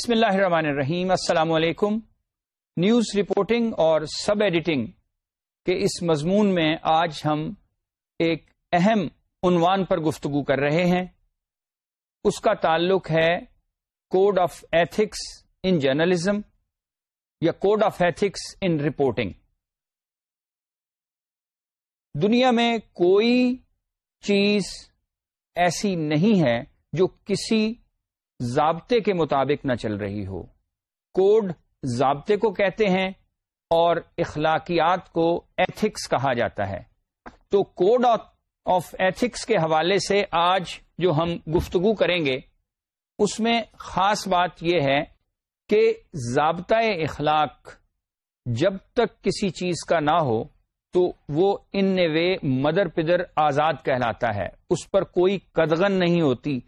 بسم اللہ الرحمن الرحیم۔ السلام علیکم۔ نیوز رپورٹنگ اور سب ایڈیٹنگ کے اس مضمون میں آج ہم ایک اہم عنوان پر گفتگو کر رہے ہیں۔ اس کا تعلق ہے code of ethics in journalism یا code of ethics in reporting دنیا میں کوئی چیز ایسی نہیں ہے جو کسی ضابطے کے مطابق نہ چل رہی ہو۔ کوڈ ضابطے کو کہتے ہیں اور اخلاقیات کو ایتھکس کہا جاتا ہے۔ تو کوڈ آف ایتھکس کے حوالے سے آج جو ہم گفتگو کریں گے، اس میں خاص بات یہ ہے کہ ضابطۂ اخلاق جب تک کسی چیز کا نہ ہو، تو وہ ان وے مدر پدر آزاد کہلاتا ہے۔ اس پر کوئی قدغن نہیں ہوتی۔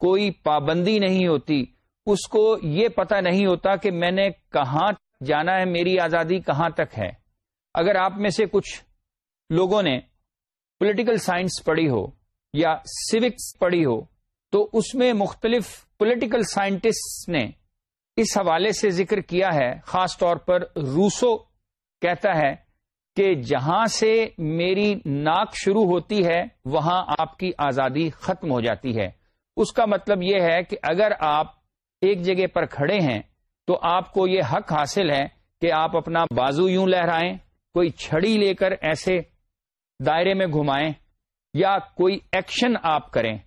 کوئی پابندی نہیں ہوتی۔ اس کو یہ پتہ نہیں ہوتا کہ میں نے کہاں جانا ہے، میری آزادی کہاں تک ہے۔ اگر آپ میں سے کچھ لوگوں نے پولیٹیکل سائنس پڑھی ہو یا سوکس پڑھی ہو، تو اس میں مختلف پولیٹیکل سائنٹسٹ نے اس حوالے سے ذکر کیا ہے۔ خاص طور پر روسو کہتا ہے کہ جہاں سے میری ناک شروع ہوتی ہے، وہاں آپ کی آزادی ختم ہو جاتی ہے۔ اس کا مطلب یہ ہے کہ اگر آپ ایک جگہ پر کھڑے ہیں تو آپ کو یہ حق حاصل ہے کہ آپ اپنا بازو یوں لہرائیں، کوئی چھڑی لے کر ایسے دائرے میں گھمائیں یا کوئی ایکشن آپ کریں۔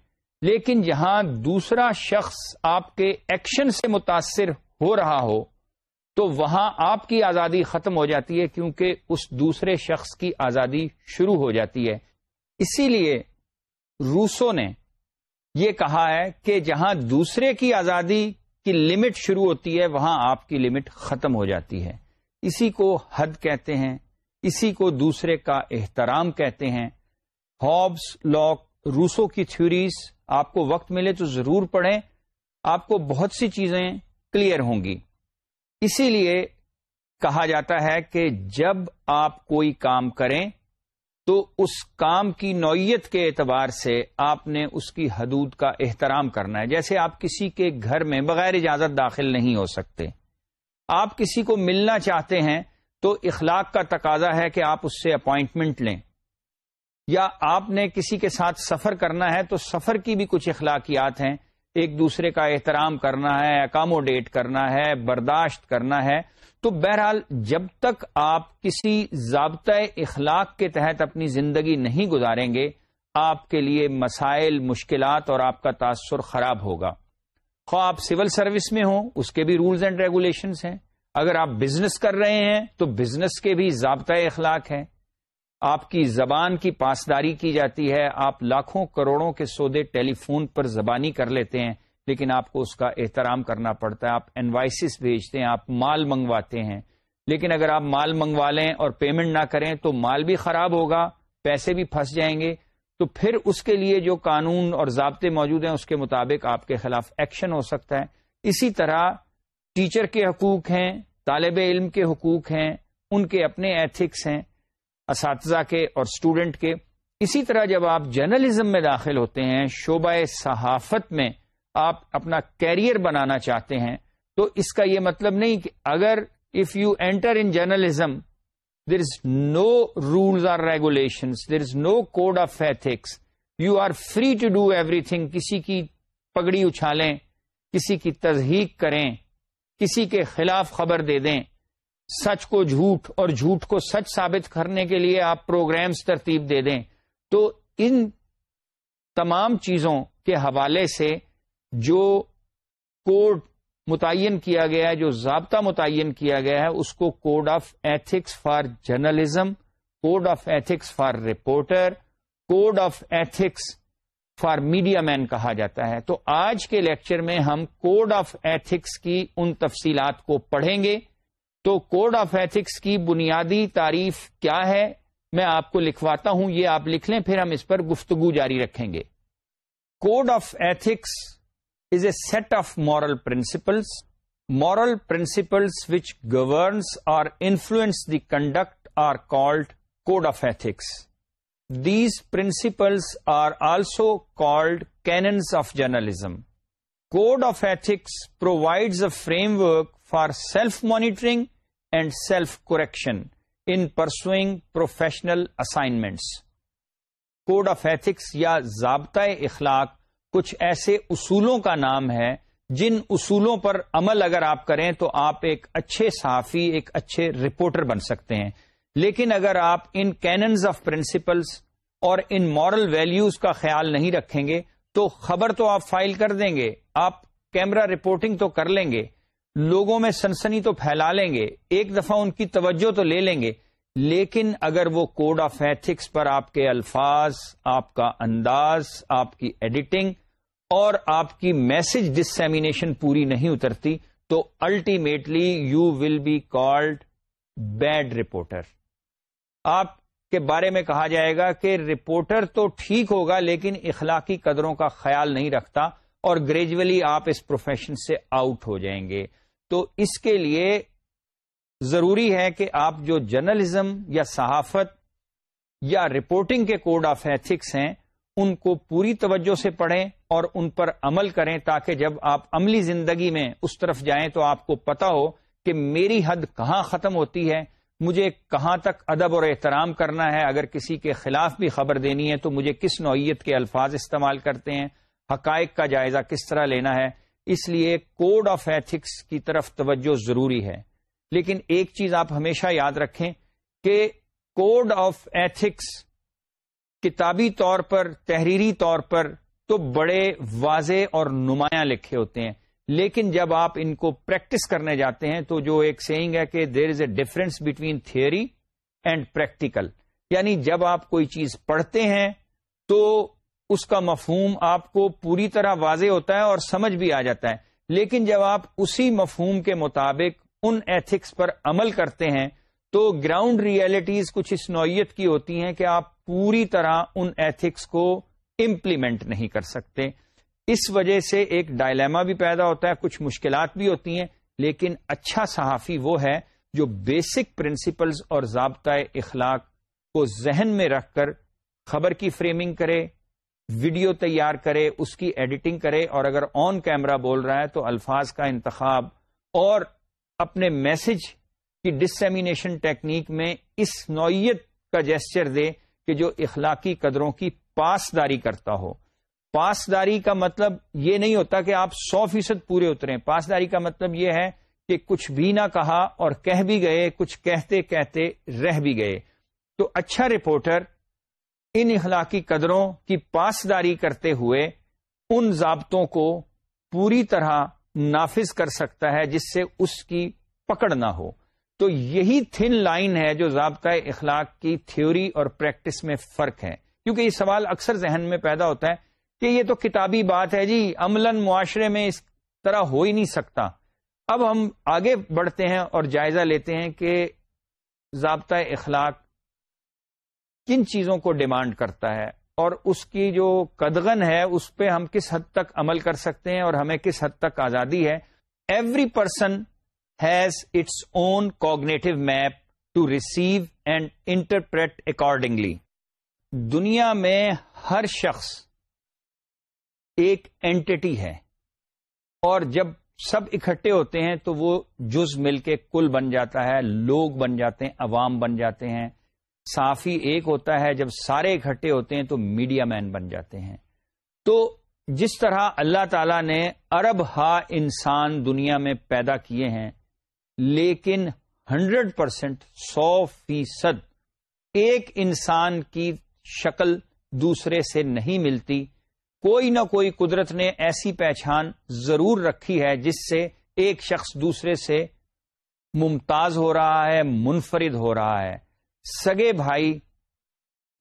لیکن جہاں دوسرا شخص آپ کے ایکشن سے متاثر ہو رہا ہو، تو وہاں آپ کی آزادی ختم ہو جاتی ہے کیونکہ اس دوسرے شخص کی آزادی شروع ہو جاتی ہے۔ اسی لیے روسو نے یہ کہا ہے کہ جہاں دوسرے کی آزادی کی لمٹ شروع ہوتی ہے، وہاں آپ کی لمٹ ختم ہو جاتی ہے۔ اسی کو حد کہتے ہیں، اسی کو دوسرے کا احترام کہتے ہیں۔ ہابس لاک روسو کی تھیوریز آپ کو وقت ملے تو ضرور پڑھیں۔ آپ کو بہت سی چیزیں کلیئر ہوں گی۔ اسی لیے کہا جاتا ہے کہ جب آپ کوئی کام کریں تو اس کام کی نوعیت کے اعتبار سے آپ نے اس کی حدود کا احترام کرنا ہے۔ جیسے آپ کسی کے گھر میں بغیر اجازت داخل نہیں ہو سکتے۔ آپ کسی کو ملنا چاہتے ہیں تو اخلاق کا تقاضا ہے کہ آپ اس سے اپوائنٹمنٹ لیں۔ یا آپ نے کسی کے ساتھ سفر کرنا ہے تو سفر کی بھی کچھ اخلاقیات ہیں۔ ایک دوسرے کا احترام کرنا ہے اکاموڈیٹ کرنا ہے، برداشت کرنا ہے۔ تو بہرحال جب تک آپ کسی ضابطۂ اخلاق کے تحت اپنی زندگی نہیں گزاریں گے، آپ کے لیے مسائل، مشکلات اور آپ کا تاثر خراب ہوگا۔ خواہ آپ سول سروس میں ہوں، اس کے بھی رولز اینڈ ریگولیشنس ہیں۔ اگر آپ بزنس کر رہے ہیں، تو بزنس کے بھی ضابطۂ اخلاق ہیں۔ آپ کی زبان کی پاسداری کی جاتی ہے، آپ لاکھوں کروڑوں کے سودے ٹیلی فون پر زبانی کر لیتے ہیں، لیکن آپ کو اس کا احترام کرنا پڑتا ہے۔ آپ انوائسز بھیجتے ہیں، آپ مال منگواتے ہیں۔ لیکن اگر آپ مال منگوا لیں اور پیمنٹ نہ کریں تو مال بھی خراب ہوگا، پیسے بھی پھنس جائیں گے۔ تو پھر اس کے لیے جو قانون اور ضابطے موجود ہیں، اس کے مطابق آپ کے خلاف ایکشن ہو سکتا ہے۔ اسی طرح ٹیچر کے حقوق ہیں، طالب علم کے حقوق ہیں، ان کے اپنے ایتھکس ہیں۔ اساتذہ کے اور اسٹوڈنٹ کے۔ اسی طرح جب آپ جرنلزم میں داخل ہوتے ہیں، شعبہ صحافت میں آپ اپنا کیریئر بنانا چاہتے ہیں، تو اس کا یہ مطلب نہیں کہ اگر if you enter in journalism there is no rules or regulation there is no code of ethics you are free to do everything کسی کی پگڑی اچھالیں، کسی کی تصحیق کریں، کسی کے خلاف خبر دے دیں۔ سچ کو جھوٹ اور جھوٹ کو سچ ثابت کرنے کے لیے آپ پروگرامز ترتیب دے دیں۔ تو ان تمام چیزوں کے حوالے سے جو کوڈ متعین کیا گیا ہے، جو ضابطہ متعین کیا گیا ہے، اس کو code of ethics for journalism, code of ethics for reporter, code of ethics for media man کہا جاتا ہے۔ تو آج کے لیکچر میں ہم کوڈ آف ایتھکس کی ان تفصیلات کو پڑھیں گے۔ تو کوڈ آف ایتھکس کی بنیادی تعریف کیا ہے؟ میں آپ کو لکھواتا ہوں، یہ آپ لکھ لیں، پھر ہم اس پر گفتگو جاری رکھیں گے۔ Code of ethics is a set of moral principles moral principles which governs or influence the conduct are called code of ethics these principles are also called canons of journalism code of ethics provides a framework for self monitoring and self correction in pursuing professional assignments code of ethics یا ضابطۂ اخلاق کچھ ایسے اصولوں کا نام ہے جن اصولوں پر عمل اگر آپ کریں تو آپ ایک اچھے صحافی، ایک اچھے رپورٹر بن سکتے ہیں۔ لیکن اگر آپ ان کیننز آف پرنسپلس اور ان مورل ویلیوز کا خیال نہیں رکھیں گے تو خبر تو آپ فائل کر دیں گے۔ آپ کیمرہ رپورٹنگ تو کر لیں گے۔ لوگوں میں سنسنی تو پھیلا لیں گے، ایک دفعہ ان کی توجہ تو لے لیں گے، لیکن اگر وہ کوڈ آف ایتھکس پر آپ کے الفاظ، آپ کا انداز، آپ کی ایڈیٹنگ اور آپ کی میسج ڈسمینیشن پوری نہیں اترتی، تو ultimately you will be called bad reporter آپ کے بارے میں کہا جائے گا کہ رپورٹر تو ٹھیک ہوگا، لیکن اخلاقی قدروں کا خیال نہیں رکھتا اور گریجولی آپ اس پروفیشن سے آؤٹ ہو جائیں گے۔ تو اس کے لیے ضروری ہے کہ آپ جو جرنلزم یا صحافت یا رپورٹنگ کے کوڈ آف ایتھکس ہیں، ان کو پوری توجہ سے پڑھیں اور ان پر عمل کریں تاکہ جب آپ عملی زندگی میں اس طرف جائیں تو آپ کو پتا ہو کہ میری حد کہاں ختم ہوتی ہے، مجھے کہاں تک ادب اور احترام کرنا ہے۔ اگر کسی کے خلاف بھی خبر دینی ہے تو مجھے کس نوعیت کے الفاظ استعمال کرتے ہیں، حقائق کا جائزہ کس طرح لینا ہے۔ اس لیے کوڈ آف ایتھکس کی طرف توجہ ضروری ہے۔ لیکن ایک چیز آپ ہمیشہ یاد رکھیں کہ کوڈ آف ایتھکس کتابی طور پر، تحریری طور پر تو بڑے واضح اور نمایاں لکھے ہوتے ہیں۔ لیکن جب آپ ان کو پریکٹس کرنے جاتے ہیں تو جو ایک سینگ ہے کہ there is a difference between theory and practical یعنی جب آپ کوئی چیز پڑھتے ہیں تو اس کا مفہوم آپ کو پوری طرح واضح ہوتا ہے اور سمجھ بھی آ جاتا ہے۔ لیکن جب آپ اسی مفہوم کے مطابق ان ایتھکس پر عمل کرتے ہیں، تو گراؤنڈ ریئلٹیز کچھ اس نوعیت کی ہوتی ہیں کہ آپ پوری طرح ان ایتھکس کو امپلیمنٹ نہیں کر سکتے۔ اس وجہ سے ایک ڈائلیما بھی پیدا ہوتا ہے، کچھ مشکلات بھی ہوتی ہیں۔ لیکن اچھا صحافی وہ ہے جو بیسک پرنسپلز اور ضابطۂ اخلاق کو ذہن میں رکھ کر خبر کی فریمنگ کرے ویڈیو تیار کرے، اس کی ایڈیٹنگ کرے، اور اگر آن کیمرہ بول رہا ہے تو الفاظ کا انتخاب اور اپنے میسج کی ڈسمینیشن ٹیکنیک میں اس نوعیت کا جیسچر دے کہ جو اخلاقی قدروں کی پاسداری کرتا ہو۔ پاسداری کا مطلب یہ نہیں ہوتا کہ آپ سو فیصد پورے اتریں۔ پاسداری کا مطلب یہ ہے کہ کچھ بھی نہ کہا اور کہہ بھی گئے، کچھ کہتے کہتے رہ بھی گئے۔ تو اچھا رپورٹر ان اخلاقی قدروں کی پاسداری کرتے ہوئے ان ضابطوں کو پوری طرح نافذ کر سکتا ہے جس سے اس کی پکڑ نہ ہو۔ تو یہی تھن لائن ہے جو ضابطۂ اخلاق کی تھیوری اور پریکٹس میں فرق ہے۔ کیونکہ یہ سوال اکثر ذہن میں پیدا ہوتا ہے کہ یہ تو کتابی بات ہے جی عملاً معاشرے میں اس طرح ہو ہی نہیں سکتا۔ اب ہم آگے بڑھتے ہیں اور جائزہ لیتے ہیں کہ ضابطۂ اخلاق کن چیزوں کو ڈیمانڈ کرتا ہے اور اس کی جو قدغن ہے، اس پہ ہم کس حد تک عمل کر سکتے ہیں اور ہمیں کس حد تک آزادی ہے۔ Every person has its own cognitive map to receive and interpret accordingly دنیا میں ہر شخص ایک اینٹی ہے۔ اور جب سب اکٹھے ہوتے ہیں تو وہ جز مل کے کل بن جاتا ہے، لوگ بن جاتے ہیں، عوام بن جاتے ہیں۔ صافی ایک ہوتا ہے، جب سارے اکٹھے ہوتے ہیں تو میڈیا مین بن جاتے ہیں۔ تو جس طرح اللہ تعالی نے ارب ہا انسان دنیا میں پیدا کیے ہیں، لیکن ہنڈریڈ پرسینٹ سو فیصد ایک انسان کی شکل دوسرے سے نہیں ملتی۔ کوئی نہ کوئی قدرت نے ایسی پہچان ضرور رکھی ہے جس سے ایک شخص دوسرے سے ممتاز ہو رہا ہے، منفرد ہو رہا ہے۔ سگے بھائی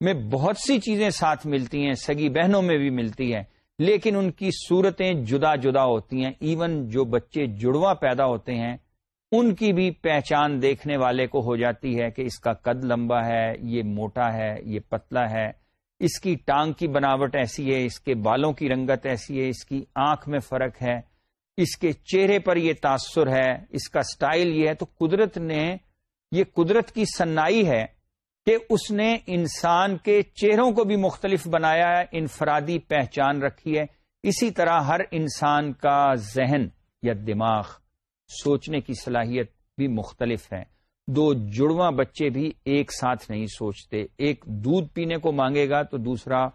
میں بہت سی چیزیں ساتھ ملتی ہیں، سگی بہنوں میں بھی ملتی ہیں، لیکن ان کی صورتیں جدا جدا ہوتی ہیں۔ ایون جو بچے جڑواں پیدا ہوتے ہیں، ان کی بھی پہچان دیکھنے والے کو ہو جاتی ہے کہ اس کا قد لمبا ہے، یہ موٹا ہے، یہ پتلا ہے۔ اس کی ٹانگ کی بناوٹ ایسی ہے، اس کے بالوں کی رنگت ایسی ہے، اس کی آنکھ میں فرق ہے۔ اس کے چہرے پر یہ تاثر ہے، اس کا سٹائل یہ ہے۔ تو قدرت نے یہ قدرت کی سنائی ہے کہ اس نے انسان کے چہروں کو بھی مختلف بنایا ہے، انفرادی پہچان رکھی ہے۔ اسی طرح ہر انسان کا ذہن یا دماغ سوچنے کی صلاحیت بھی مختلف ہے۔ دو جڑواں بچے بھی ایک ساتھ نہیں سوچتے۔ ایک دودھ پینے کو مانگے گا تو دوسرا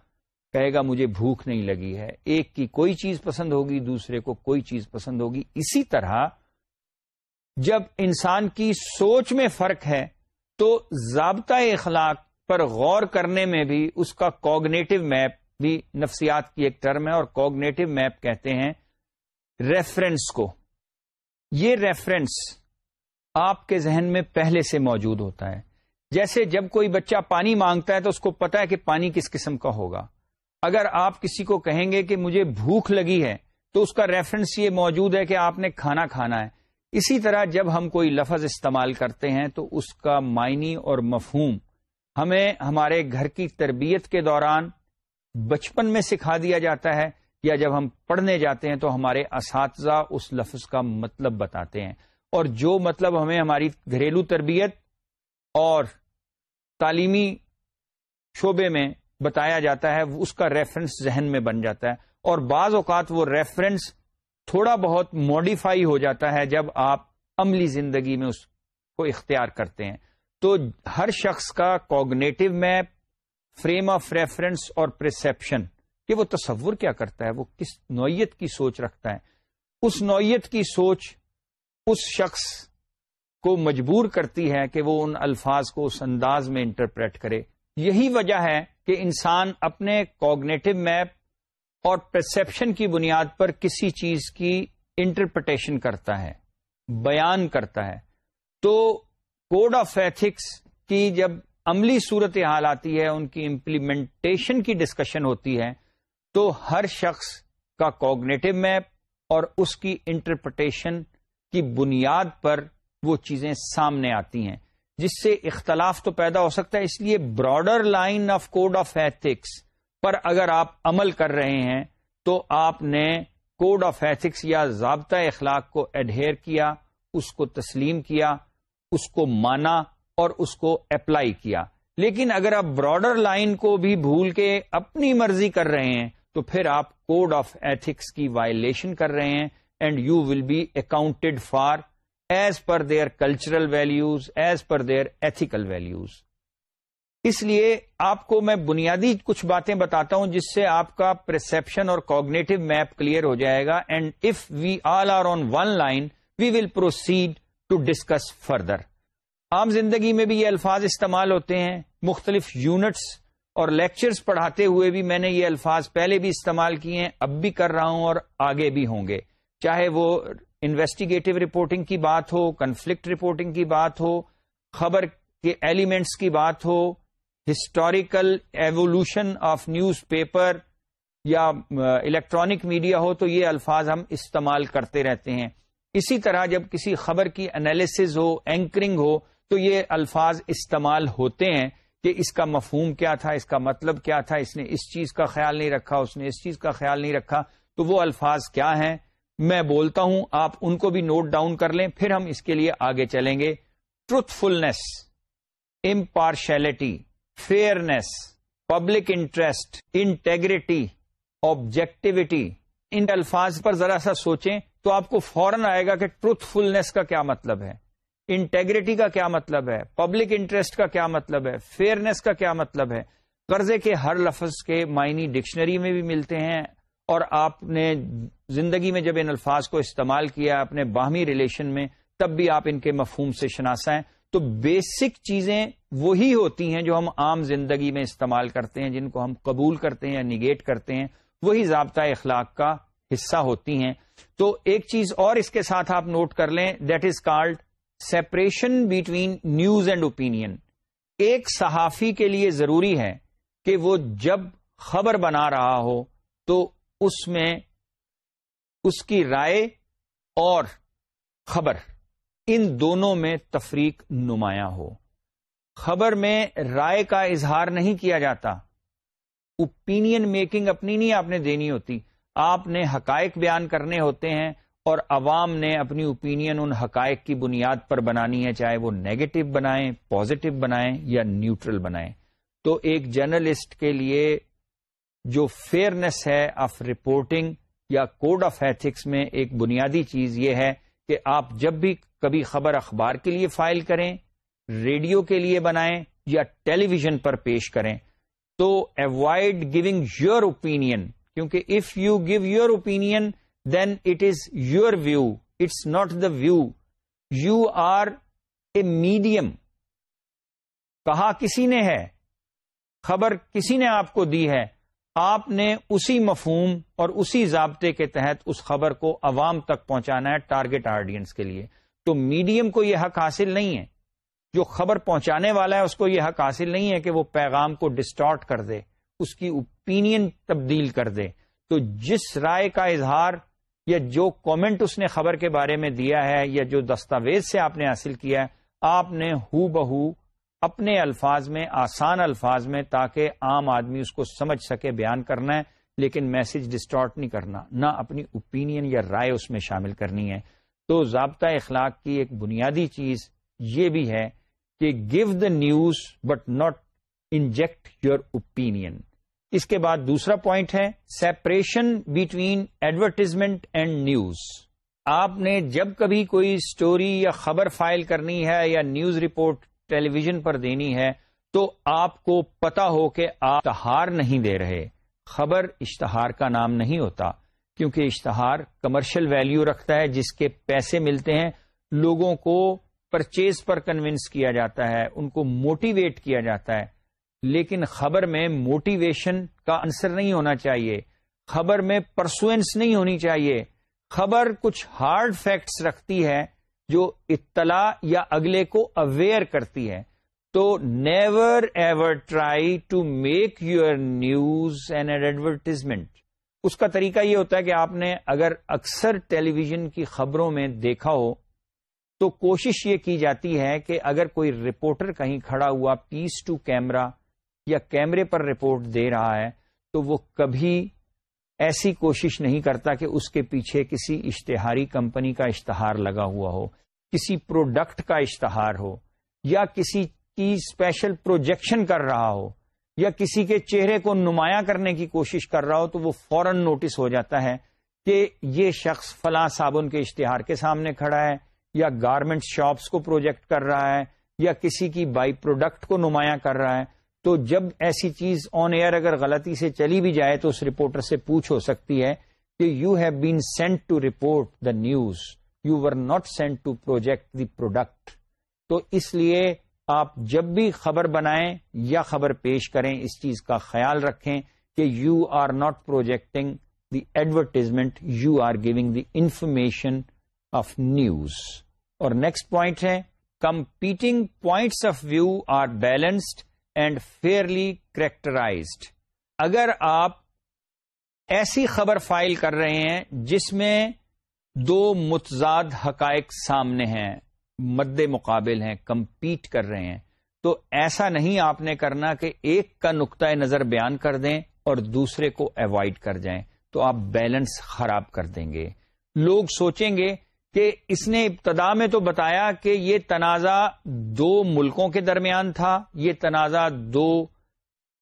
کہے گا، مجھے بھوک نہیں لگی ہے۔ ایک کی کوئی چیز پسند ہوگی، دوسرے کو کوئی چیز پسند ہوگی۔ اسی طرح جب انسان کی سوچ میں فرق ہے تو ضابطہ اخلاق پر غور کرنے میں بھی اس کا کوگنیٹو میپ بھی نفسیات کی ایک ٹرم ہے اور کوگنیٹو میپ کہتے ہیں ریفرنس کو۔ یہ ریفرنس آپ کے ذہن میں پہلے سے موجود ہوتا ہے۔ جیسے جب کوئی بچہ پانی مانگتا ہے تو اس کو پتا ہے کہ پانی کس قسم کا ہوگا۔ اگر آپ کسی کو کہیں گے کہ مجھے بھوک لگی ہے تو اس کا ریفرنس یہ موجود ہے کہ آپ نے کھانا کھانا ہے۔ اسی طرح جب ہم کوئی لفظ استعمال کرتے ہیں تو اس کا معنی اور مفہوم ہمیں ہمارے گھر کی تربیت کے دوران بچپن میں سکھا دیا جاتا ہے یا جب ہم پڑھنے جاتے ہیں تو ہمارے اساتذہ اس لفظ کا مطلب بتاتے ہیں اور جو مطلب ہمیں ہماری گھریلو تربیت اور تعلیمی شعبے میں بتایا جاتا ہے اس کا ریفرنس ذہن میں بن جاتا ہے اور بعض اوقات وہ ریفرنس تھوڑا بہت موڈیفائی ہو جاتا ہے جب آپ عملی زندگی میں اس کو اختیار کرتے ہیں۔ تو ہر شخص کا cognitive map frame of reference اور پرسپشن کہ وہ تصور کیا کرتا ہے، وہ کس نوعیت کی سوچ رکھتا ہے۔ اس نوعیت کی سوچ اس شخص کو مجبور کرتی ہے کہ وہ ان الفاظ کو اس انداز میں انٹرپریٹ کرے۔ یہی وجہ ہے کہ انسان اپنے کوگنیٹو میپ اور پرسپشن کی بنیاد پر کسی چیز کی انٹرپریٹیشن کرتا ہے، بیان کرتا ہے۔ تو کوڈ آف ایتھکس کی جب عملی صورت حال آتی ہے، ان کی امپلیمنٹیشن کی ڈسکشن ہوتی ہے، تو ہر شخص کا کوگنیٹو میپ اور اس کی انٹرپریٹیشن کی بنیاد پر وہ چیزیں سامنے آتی ہیں۔ جس سے اختلاف تو پیدا ہو سکتا ہے، اس لیے broader line of code of ethics پر اگر آپ عمل کر رہے ہیں تو آپ نے کوڈ آف ایتھکس یا ضابطہ اخلاق کو ایڈہر کیا، اس کو تسلیم کیا، اس کو مانا اور اس کو اپلائی کیا۔ لیکن اگر آپ براڈر لائن کو بھی بھول کے اپنی مرضی کر رہے ہیں تو پھر آپ کوڈ آف ایتھکس کی وائلیشن کر رہے ہیں and you will be accounted for as per their cultural values as per their ethical values اس لیے آپ کو میں بنیادی کچھ باتیں بتاتا ہوں جس سے آپ کا پرسپشن اور کوگنیٹو میپ کلیئر ہو جائے گا and if we all are on one line we will proceed to discuss further عام زندگی میں بھی یہ الفاظ استعمال ہوتے ہیں، مختلف یونٹس اور لیکچرز پڑھاتے ہوئے بھی میں نے یہ الفاظ پہلے بھی استعمال کیے ہیں، اب بھی کر رہا ہوں اور آگے بھی ہوں گے۔ چاہے وہ انویسٹیگیٹو رپورٹنگ کی بات ہو کنفلکٹ رپورٹنگ کی بات ہو، خبر کے ایلیمنٹس کی بات ہو historical evolution of newspaper یا uh, الیکٹرانک میڈیا ہو تو یہ الفاظ ہم استعمال کرتے رہتے ہیں۔ اسی طرح جب کسی خبر کی انالیسز ہو اینکرنگ ہو، تو یہ الفاظ استعمال ہوتے ہیں کہ اس کا مفہوم کیا تھا، اس کا مطلب کیا تھا، اس نے اس چیز کا خیال نہیں رکھا، اس نے اس چیز کا خیال نہیں رکھا۔ تو وہ الفاظ کیا ہیں؟ میں بولتا ہوں، آپ ان کو بھی نوٹ ڈاؤن کر لیں، پھر ہم اس کے لیے آگے چلیں گے۔ Truthfulness impartiality fairness, public interest, integrity, objectivity, ان الفاظ پر ذرا سا سوچیں تو آپ کو فوراً آئے گا کہ ٹروتھ فلنس کا کیا مطلب ہے، انٹیگریٹی کا کیا مطلب ہے، پبلک انٹرسٹ کا کیا مطلب ہے، فیئرنیس کا کیا مطلب ہے۔ قرضے کے ہر لفظ کے معنی ڈکشنری میں بھی ملتے ہیں اور آپ نے زندگی میں جب ان الفاظ کو استعمال کیا، اپنے باہمی ریلیشن میں، تب بھی آپ ان کے مفہوم سے شناسا ہیں۔ تو بیسک چیزیں وہی ہوتی ہیں جو ہم عام زندگی میں استعمال کرتے ہیں، جن کو ہم قبول کرتے ہیں یا نگیٹ کرتے ہیں، وہی ضابطہ اخلاق کا حصہ ہوتی ہیں۔ تو ایک چیز اور اس کے ساتھ آپ نوٹ کر لیں that is called separation between news and opinion ایک صحافی کے لیے ضروری ہے کہ وہ جب خبر بنا رہا ہو تو اس میں اس کی رائے اور خبر۔ ان دونوں میں تفریق نمایاں ہو۔ خبر میں رائے کا اظہار نہیں کیا جاتا۔ اوپینین میکنگ اپنی نہیں آپ نے دینی ہوتی۔ آپ نے حقائق بیان کرنے ہوتے ہیں اور عوام نے اپنی اوپینین ان حقائق کی بنیاد پر بنانی ہے، چاہے وہ نیگیٹو بنائیں پازیٹو بنائیں یا نیوٹرل بنائیں۔ تو ایک جرنلسٹ کے لیے جو فیئرنیس ہے آف رپورٹنگ یا کوڈ آف ایتھکس میں ایک بنیادی چیز یہ ہے کہ آپ جب بھی کبھی خبر اخبار کے لیے فائل کریں، ریڈیو کے لیے بنائیں یا ٹیلی ویژن پر پیش کریں۔ تو اوائڈ گیونگ یور اوپین کیونکہ if you give your opinion then it is your view it's not the view you are a medium کہا کسی نے ہے، خبر کسی نے آپ کو دی ہے، آپ نے اسی مفہوم اور اسی ضابطے کے تحت اس خبر کو عوام تک پہنچانا ہے ٹارگٹ آڈینس کے لیے۔ تو میڈیم کو یہ حق حاصل نہیں ہے۔ جو خبر پہنچانے والا ہے، اس کو یہ حق حاصل نہیں ہے کہ وہ پیغام کو ڈسٹارٹ کر دے، اس کی اوپینین تبدیل کر دے۔ تو جس رائے کا اظہار یا جو کامنٹ اس نے خبر کے بارے میں دیا ہے یا جو دستاویز سے آپ نے حاصل کیا ہے، آپ نے ہو بہو اپنے الفاظ میں، آسان الفاظ میں تاکہ عام آدمی اس کو سمجھ سکے بیان کرنا ہے، لیکن میسج ڈسٹارٹ نہیں کرنا، نہ اپنی اوپینین یا رائے اس میں شامل کرنی ہے۔ تو ضابطہ اخلاق کی ایک بنیادی چیز یہ بھی ہے کہ give the news but not inject your opinion اس کے بعد دوسرا پوائنٹ ہے separation between advertisement and news آپ نے جب کبھی کوئی اسٹوری یا خبر فائل کرنی ہے یا نیوز رپورٹ ٹیلی ویژن پر دینی ہے تو آپ کو پتا ہو کہ آپ اشتہار نہیں دے رہے. خبر اشتہار کا نام نہیں ہوتا. کیونکہ اشتہار کمرشل ویلیو رکھتا ہے، جس کے پیسے ملتے ہیں، لوگوں کو پرچیز پر کنونس کیا جاتا ہے، ان کو موٹیویٹ کیا جاتا ہے۔ لیکن خبر میں موٹیویشن کا انصر نہیں ہونا چاہیے۔ خبر میں پرسوئنس نہیں ہونی چاہیے۔ خبر کچھ ہارڈ فیکٹس رکھتی ہے جو اطلاع یا اگلے کو اویئر کرتی ہے۔ تو never ever try to make your news and advertisement اس کا طریقہ یہ ہوتا ہے کہ آپ نے اگر اکثر ٹیلی ویژن کی خبروں میں دیکھا ہو، تو کوشش یہ کی جاتی ہے کہ اگر کوئی رپورٹر کہیں کھڑا ہوا پیس ٹو کیمرا یا کیمرے پر رپورٹ دے رہا ہے، تو وہ کبھی ایسی کوشش نہیں کرتا کہ اس کے پیچھے کسی اشتہاری کمپنی کا اشتہار لگا ہوا ہو، کسی پروڈکٹ کا اشتہار ہو یا کسی کی اسپیشل پروجیکشن کر رہا ہو۔ یا کسی کے چہرے کو نمایاں کرنے کی کوشش کر رہا ہو تو وہ فوراً نوٹس ہو جاتا ہے کہ یہ شخص فلاں صابن کے اشتہار کے سامنے کھڑا ہے یا گارمنٹ شاپس کو پروجیکٹ کر رہا ہے یا کسی کی بائی پروڈکٹ کو نمایاں کر رہا ہے تو جب ایسی چیز آن ایئر اگر غلطی سے چلی بھی جائے تو اس رپورٹر سے پوچھ ہو سکتی ہے کہ you have been sent to report the news you were not sent to project the product تو اس لیے آپ جب بھی خبر بنائیں یا خبر پیش کریں، اس چیز کا خیال رکھیں کہ you are not projecting the advertisement you are giving the information of news اور نیکسٹ پوائنٹ ہے competing points of view are balanced and fairly characterised اگر آپ ایسی خبر فائل کر رہے ہیں جس میں دو متضاد حقائق سامنے ہیں مد مقابل ہیں، کمپیٹ کر رہے ہیں۔ تو ایسا نہیں آپ نے کرنا کہ ایک کا نقطۂ نظر بیان کر دیں اور دوسرے کو اوائڈ کر جائیں۔ تو آپ بیلنس خراب کر دیں گے۔ لوگ سوچیں گے کہ اس نے ابتدا میں تو بتایا کہ یہ تنازع دو ملکوں کے درمیان تھا، یہ تنازع دو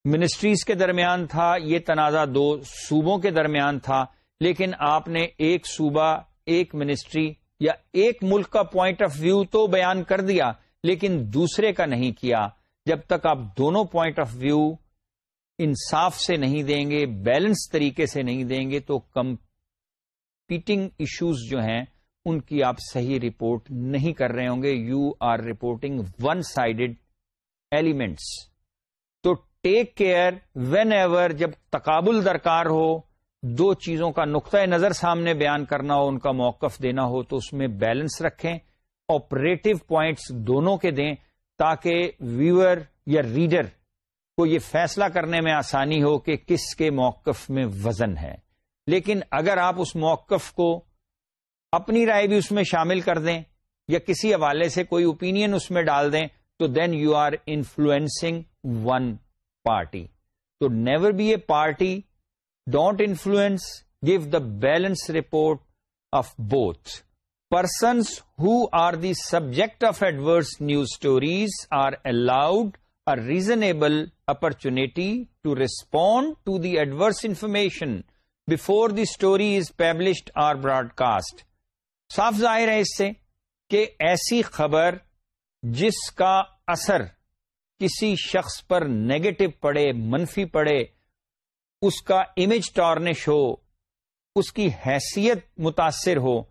منسٹریز کے درمیان تھا، یہ تنازع دو صوبوں کے درمیان تھا۔ لیکن آپ نے ایک صوبہ، ایک منسٹری یا ایک ملک کا پوائنٹ آف ویو تو بیان کر دیا، لیکن دوسرے کا نہیں کیا۔ جب تک آپ دونوں پوائنٹ آف ویو انصاف سے نہیں دیں گے بیلنس طریقے سے نہیں دیں گے، تو کمپیٹنگ ایشوز جو ہیں، ان کی آپ صحیح رپورٹ نہیں کر رہے ہوں گے۔ You are reporting one sided elements تو ٹیک کیئر وین ایور جب تقابل درکار ہو دو چیزوں کا نقطۂ نظر سامنے بیان کرنا ہو ان کا موقف دینا ہو تو اس میں بیلنس رکھیں آپریٹو پوائنٹس دونوں کے دیں تاکہ ویور یا ریڈر کو یہ فیصلہ کرنے میں آسانی ہو کہ کس کے موقف میں وزن ہے۔ لیکن اگر آپ اس موقف کو اپنی رائے بھی اس میں شامل کر دیں یا کسی حوالے سے کوئی اوپینین اس میں ڈال دیں تو then you are influencing one party تو never be a party don't influence give the balance report of both persons who are the subject of adverse news stories are allowed a reasonable opportunity to respond to the adverse information before the story is published or broadcast. صاف ظاہر ہے اس سے کہ ایسی خبر جس کا اثر کسی شخص پر نیگیٹو پڑے، منفی پڑے اس کا امیج ٹارنش ہو، اس کی حیثیت متاثر ہو،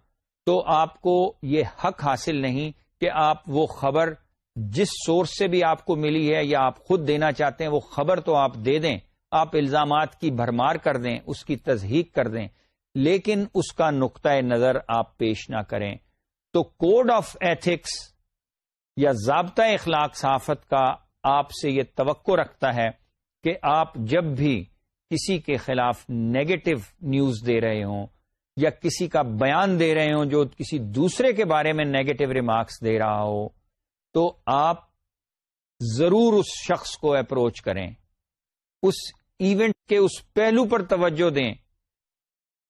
تو آپ کو یہ حق حاصل نہیں کہ آپ وہ خبر جس سورس سے بھی آپ کو ملی ہے یا آپ خود دینا چاہتے ہیں، وہ خبر تو آپ دے دیں، آپ الزامات کی بھرمار کر دیں، اس کی تصحیق کر دیں، لیکن اس کا نقطۂ نظر آپ پیش نہ کریں۔ تو کوڈ آف ایتھکس یا ضابطۂ اخلاق صحافت کا آپ سے یہ توقع رکھتا ہے کہ آپ جب بھی کسی کے خلاف نیگیٹو نیوز دے رہے ہوں یا کسی کا بیان دے رہے ہوں جو کسی دوسرے کے بارے میں نیگیٹو ریمارکس دے رہا ہو، تو آپ ضرور اس شخص کو اپروچ کریں، اس ایونٹ کے اس پہلو پر توجہ دیں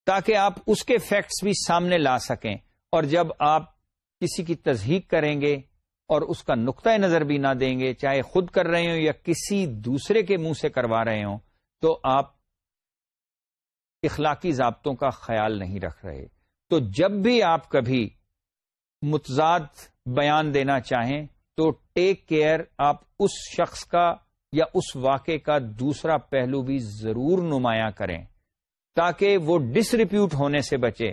تاکہ آپ اس کے فیکٹس بھی سامنے لا سکیں اور جب آپ کسی کی تصحیق کریں گے اور اس کا نقطۂ نظر بھی نہ دیں گے، چاہے خود کر رہے ہوں یا کسی دوسرے کے منہ سے کروا رہے ہوں تو آپ اخلاقی ضابطوں کا خیال نہیں رکھ رہے۔ تو جب بھی آپ کبھی متضاد بیان دینا چاہیں تو ٹیک کیئر آپ اس شخص کا یا اس واقعے کا دوسرا پہلو بھی ضرور نمایاں کریں تاکہ وہ ڈس ریپیوٹ ہونے سے بچے۔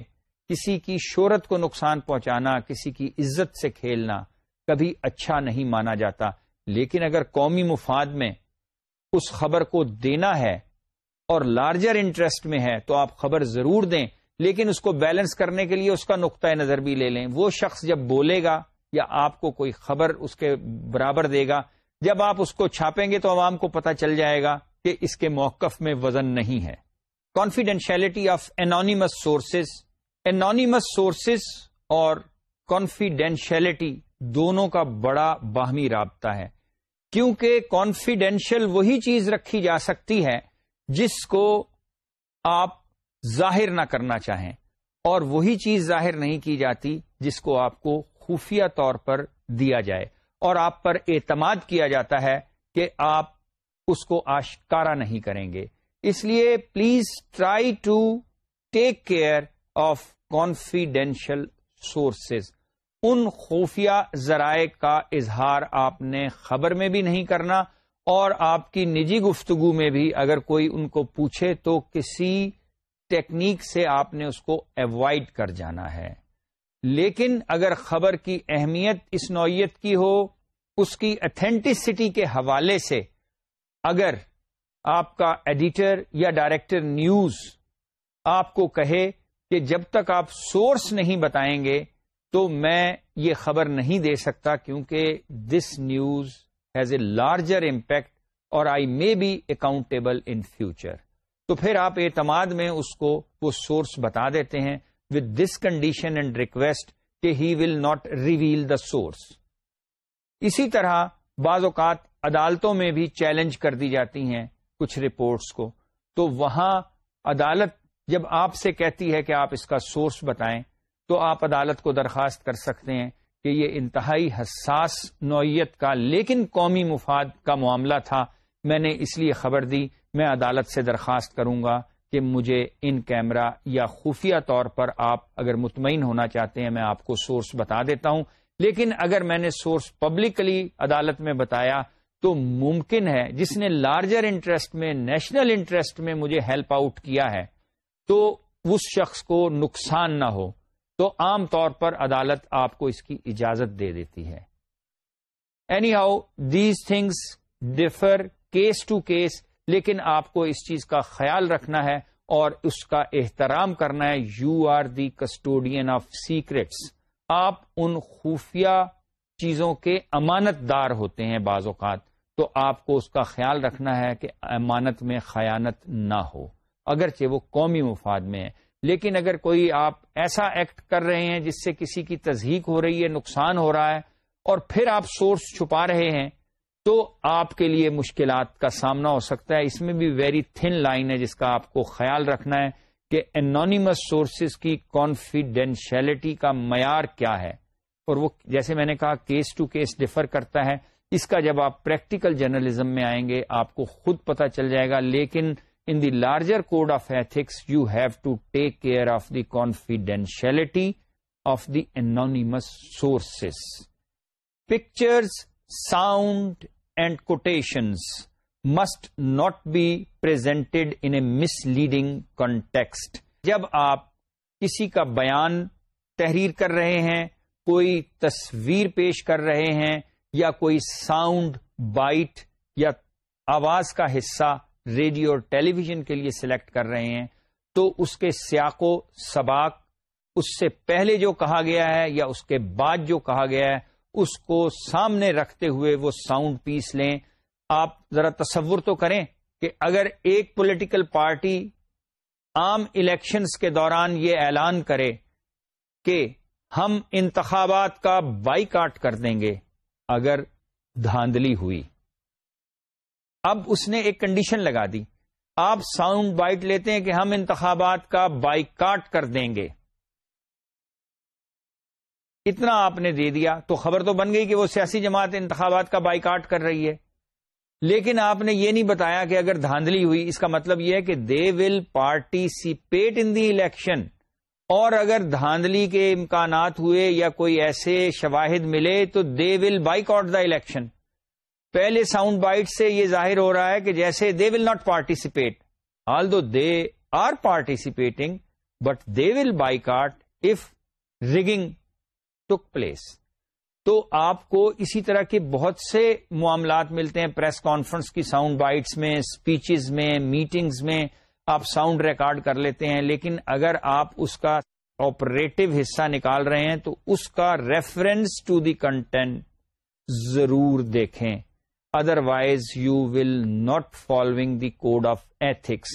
کسی کی شہرت کو نقصان پہنچانا، کسی کی عزت سے کھیلنا کبھی اچھا نہیں مانا جاتا۔ لیکن اگر قومی مفاد میں اس خبر کو دینا ہے اور لارجر انٹرسٹ میں ہے تو آپ خبر ضرور دیں، لیکن اس کو بیلنس کرنے کے لیے اس کا نقطۂ نظر بھی لے لیں۔ وہ شخص جب بولے گا یا آپ کو کوئی خبر اس کے برابر دے گا، جب آپ اس کو چھاپیں گے تو عوام کو پتا چل جائے گا کہ اس کے موقف میں وزن نہیں ہے۔ Confidentiality of anonymous sources anonymous sources اور کانفیڈینشلٹی دونوں کا بڑا باہمی رابطہ ہے۔ کیونکہ کانفیڈینشل وہی چیز رکھی جا سکتی ہے جس کو آپ ظاہر نہ کرنا چاہیں اور وہی چیز ظاہر نہیں کی جاتی جس کو آپ کو خفیہ طور پر دیا جائے اور آپ پر اعتماد کیا جاتا ہے کہ آپ اس کو آشکارا نہیں کریں گے۔ اس لیے please try to take care of confidential sources ان خفیہ ذرائع کا اظہار آپ نے خبر میں بھی نہیں کرنا اور آپ کی نجی گفتگو میں بھی اگر کوئی ان کو پوچھے تو کسی ٹیکنیک سے آپ نے اس کو اوائڈ کر جانا ہے۔ لیکن اگر خبر کی اہمیت اس نوعیت کی ہو، اس کی اتھینٹسٹی کے حوالے سے اگر آپ کا ایڈیٹر یا ڈائریکٹر نیوز آپ کو کہے کہ جب تک آپ سورس نہیں بتائیں گے تو میں یہ خبر نہیں دے سکتا کیونکہ this news has a larger impact اور I may be accountable in future تو پھر آپ اعتماد میں اس کو وہ سورس بتا دیتے ہیں with this condition and request کہ he will not reveal the source اسی طرح بعض اوقات عدالتوں میں بھی چیلنج کر دی جاتی ہیں کچھ رپورٹس کو. تو وہاں عدالت جب آپ سے کہتی ہے کہ آپ اس کا سورس بتائیں تو آپ عدالت کو درخواست کر سکتے ہیں کہ یہ انتہائی حساس نوعیت کا لیکن قومی مفاد کا معاملہ تھا۔ میں نے اس لیے خبر دی، میں عدالت سے درخواست کروں گا کہ مجھے ان کیمرہ یا خفیہ طور پر آپ اگر مطمئن ہونا چاہتے ہیں، میں آپ کو سورس بتا دیتا ہوں۔ لیکن اگر میں نے سورس پبلکلی عدالت میں بتایا تو ممکن ہے، جس نے لارجر انٹرسٹ میں، نیشنل انٹرسٹ میں مجھے ہیلپ آؤٹ کیا ہے، تو اس شخص کو نقصان نہ ہو۔ تو عام طور پر عدالت آپ کو اس کی اجازت دے دیتی ہے۔ Anyhow these things differ case to case لیکن آپ کو اس چیز کا خیال رکھنا ہے اور اس کا احترام کرنا ہے۔ You are the custodian of secrets آپ ان خفیہ چیزوں کے امانت دار ہوتے ہیں بعض اوقات۔ تو آپ کو اس کا خیال رکھنا ہے کہ امانت میں خیانت نہ ہو۔ اگرچہ وہ قومی مفاد میں ہے لیکن اگر کوئی آپ ایسا ایکٹ کر رہے ہیں جس سے کسی کی تصحیق ہو رہی ہے، نقصان ہو رہا ہے، اور پھر آپ سورس چھپا رہے ہیں، تو آپ کے لیے مشکلات کا سامنا ہو سکتا ہے۔ اس میں بھی ویری تھن لائن ہے جس کا آپ کو خیال رکھنا ہے کہ انونیمس سورسز کی کانفیڈینشلٹی کا معیار کیا ہے۔ اور وہ جیسے میں نے کہا کیس ٹو کیس ڈفر کرتا ہے۔ اس کا جب آپ پریکٹیکل جرنلزم میں آئیں گے، آپ کو خود پتا چل جائے گا، لیکن in the larger code of ethics you have to take care of the confidentiality of the anonymous sources pictures sound and quotations must not be presented in a misleading context جب آپ کسی کا بیان تحریر کر رہے ہیں، کوئی تصویر پیش کر رہے ہیں یا کوئی ساؤنڈ بائٹ یا آواز کا حصہ ریڈیو اور ٹیلی ویژن کے لیے سلیکٹ کر رہے ہیں۔ تو اس کے سیاق و سباق، اس سے پہلے جو کہا گیا ہے یا اس کے بعد جو کہا گیا ہے، اس کو سامنے رکھتے ہوئے وہ ساؤنڈ پیس لیں۔ آپ ذرا تصور تو کریں کہ اگر ایک پولیٹیکل پارٹی عام الیکشنز کے دوران یہ اعلان کرے کہ ہم انتخابات کا بائی کاٹ کر دیں گے، اگر دھاندلی ہوئی۔ اب اس نے ایک کنڈیشن لگا دی۔ آپ ساؤنڈ بائٹ لیتے ہیں کہ ہم انتخابات کا بائی کاٹ کر دیں گے۔ اتنا آپ نے دے دیا تو خبر تو بن گئی کہ وہ سیاسی جماعت انتخابات کا بائی کاٹ کر رہی ہے۔ لیکن آپ نے یہ نہیں بتایا کہ اگر دھاندلی ہوئی، اس کا مطلب یہ ہے کہ دے will participate in the election اور اگر دھاندلی کے امکانات ہوئے یا کوئی ایسے شواہد ملے تو they will boycott the election پہلے ساؤنڈ بائٹ سے یہ ظاہر ہو رہا ہے کہ جیسے they will not participate although they are participating but they will boycott if rigging take place تو آپ کو اسی طرح کے بہت سے معاملات ملتے ہیں پریس کانفرنس کی ساؤنڈ بائٹس میں اسپیچز میں میٹنگز میں آپ ساؤنڈ ریکارڈ کر لیتے ہیں، لیکن اگر آپ اس کا آپریٹو حصہ نکال رہے ہیں تو اس کا ریفرنس ٹو دی کنٹینٹ ضرور دیکھیں۔ Otherwise you will not following the code of ethics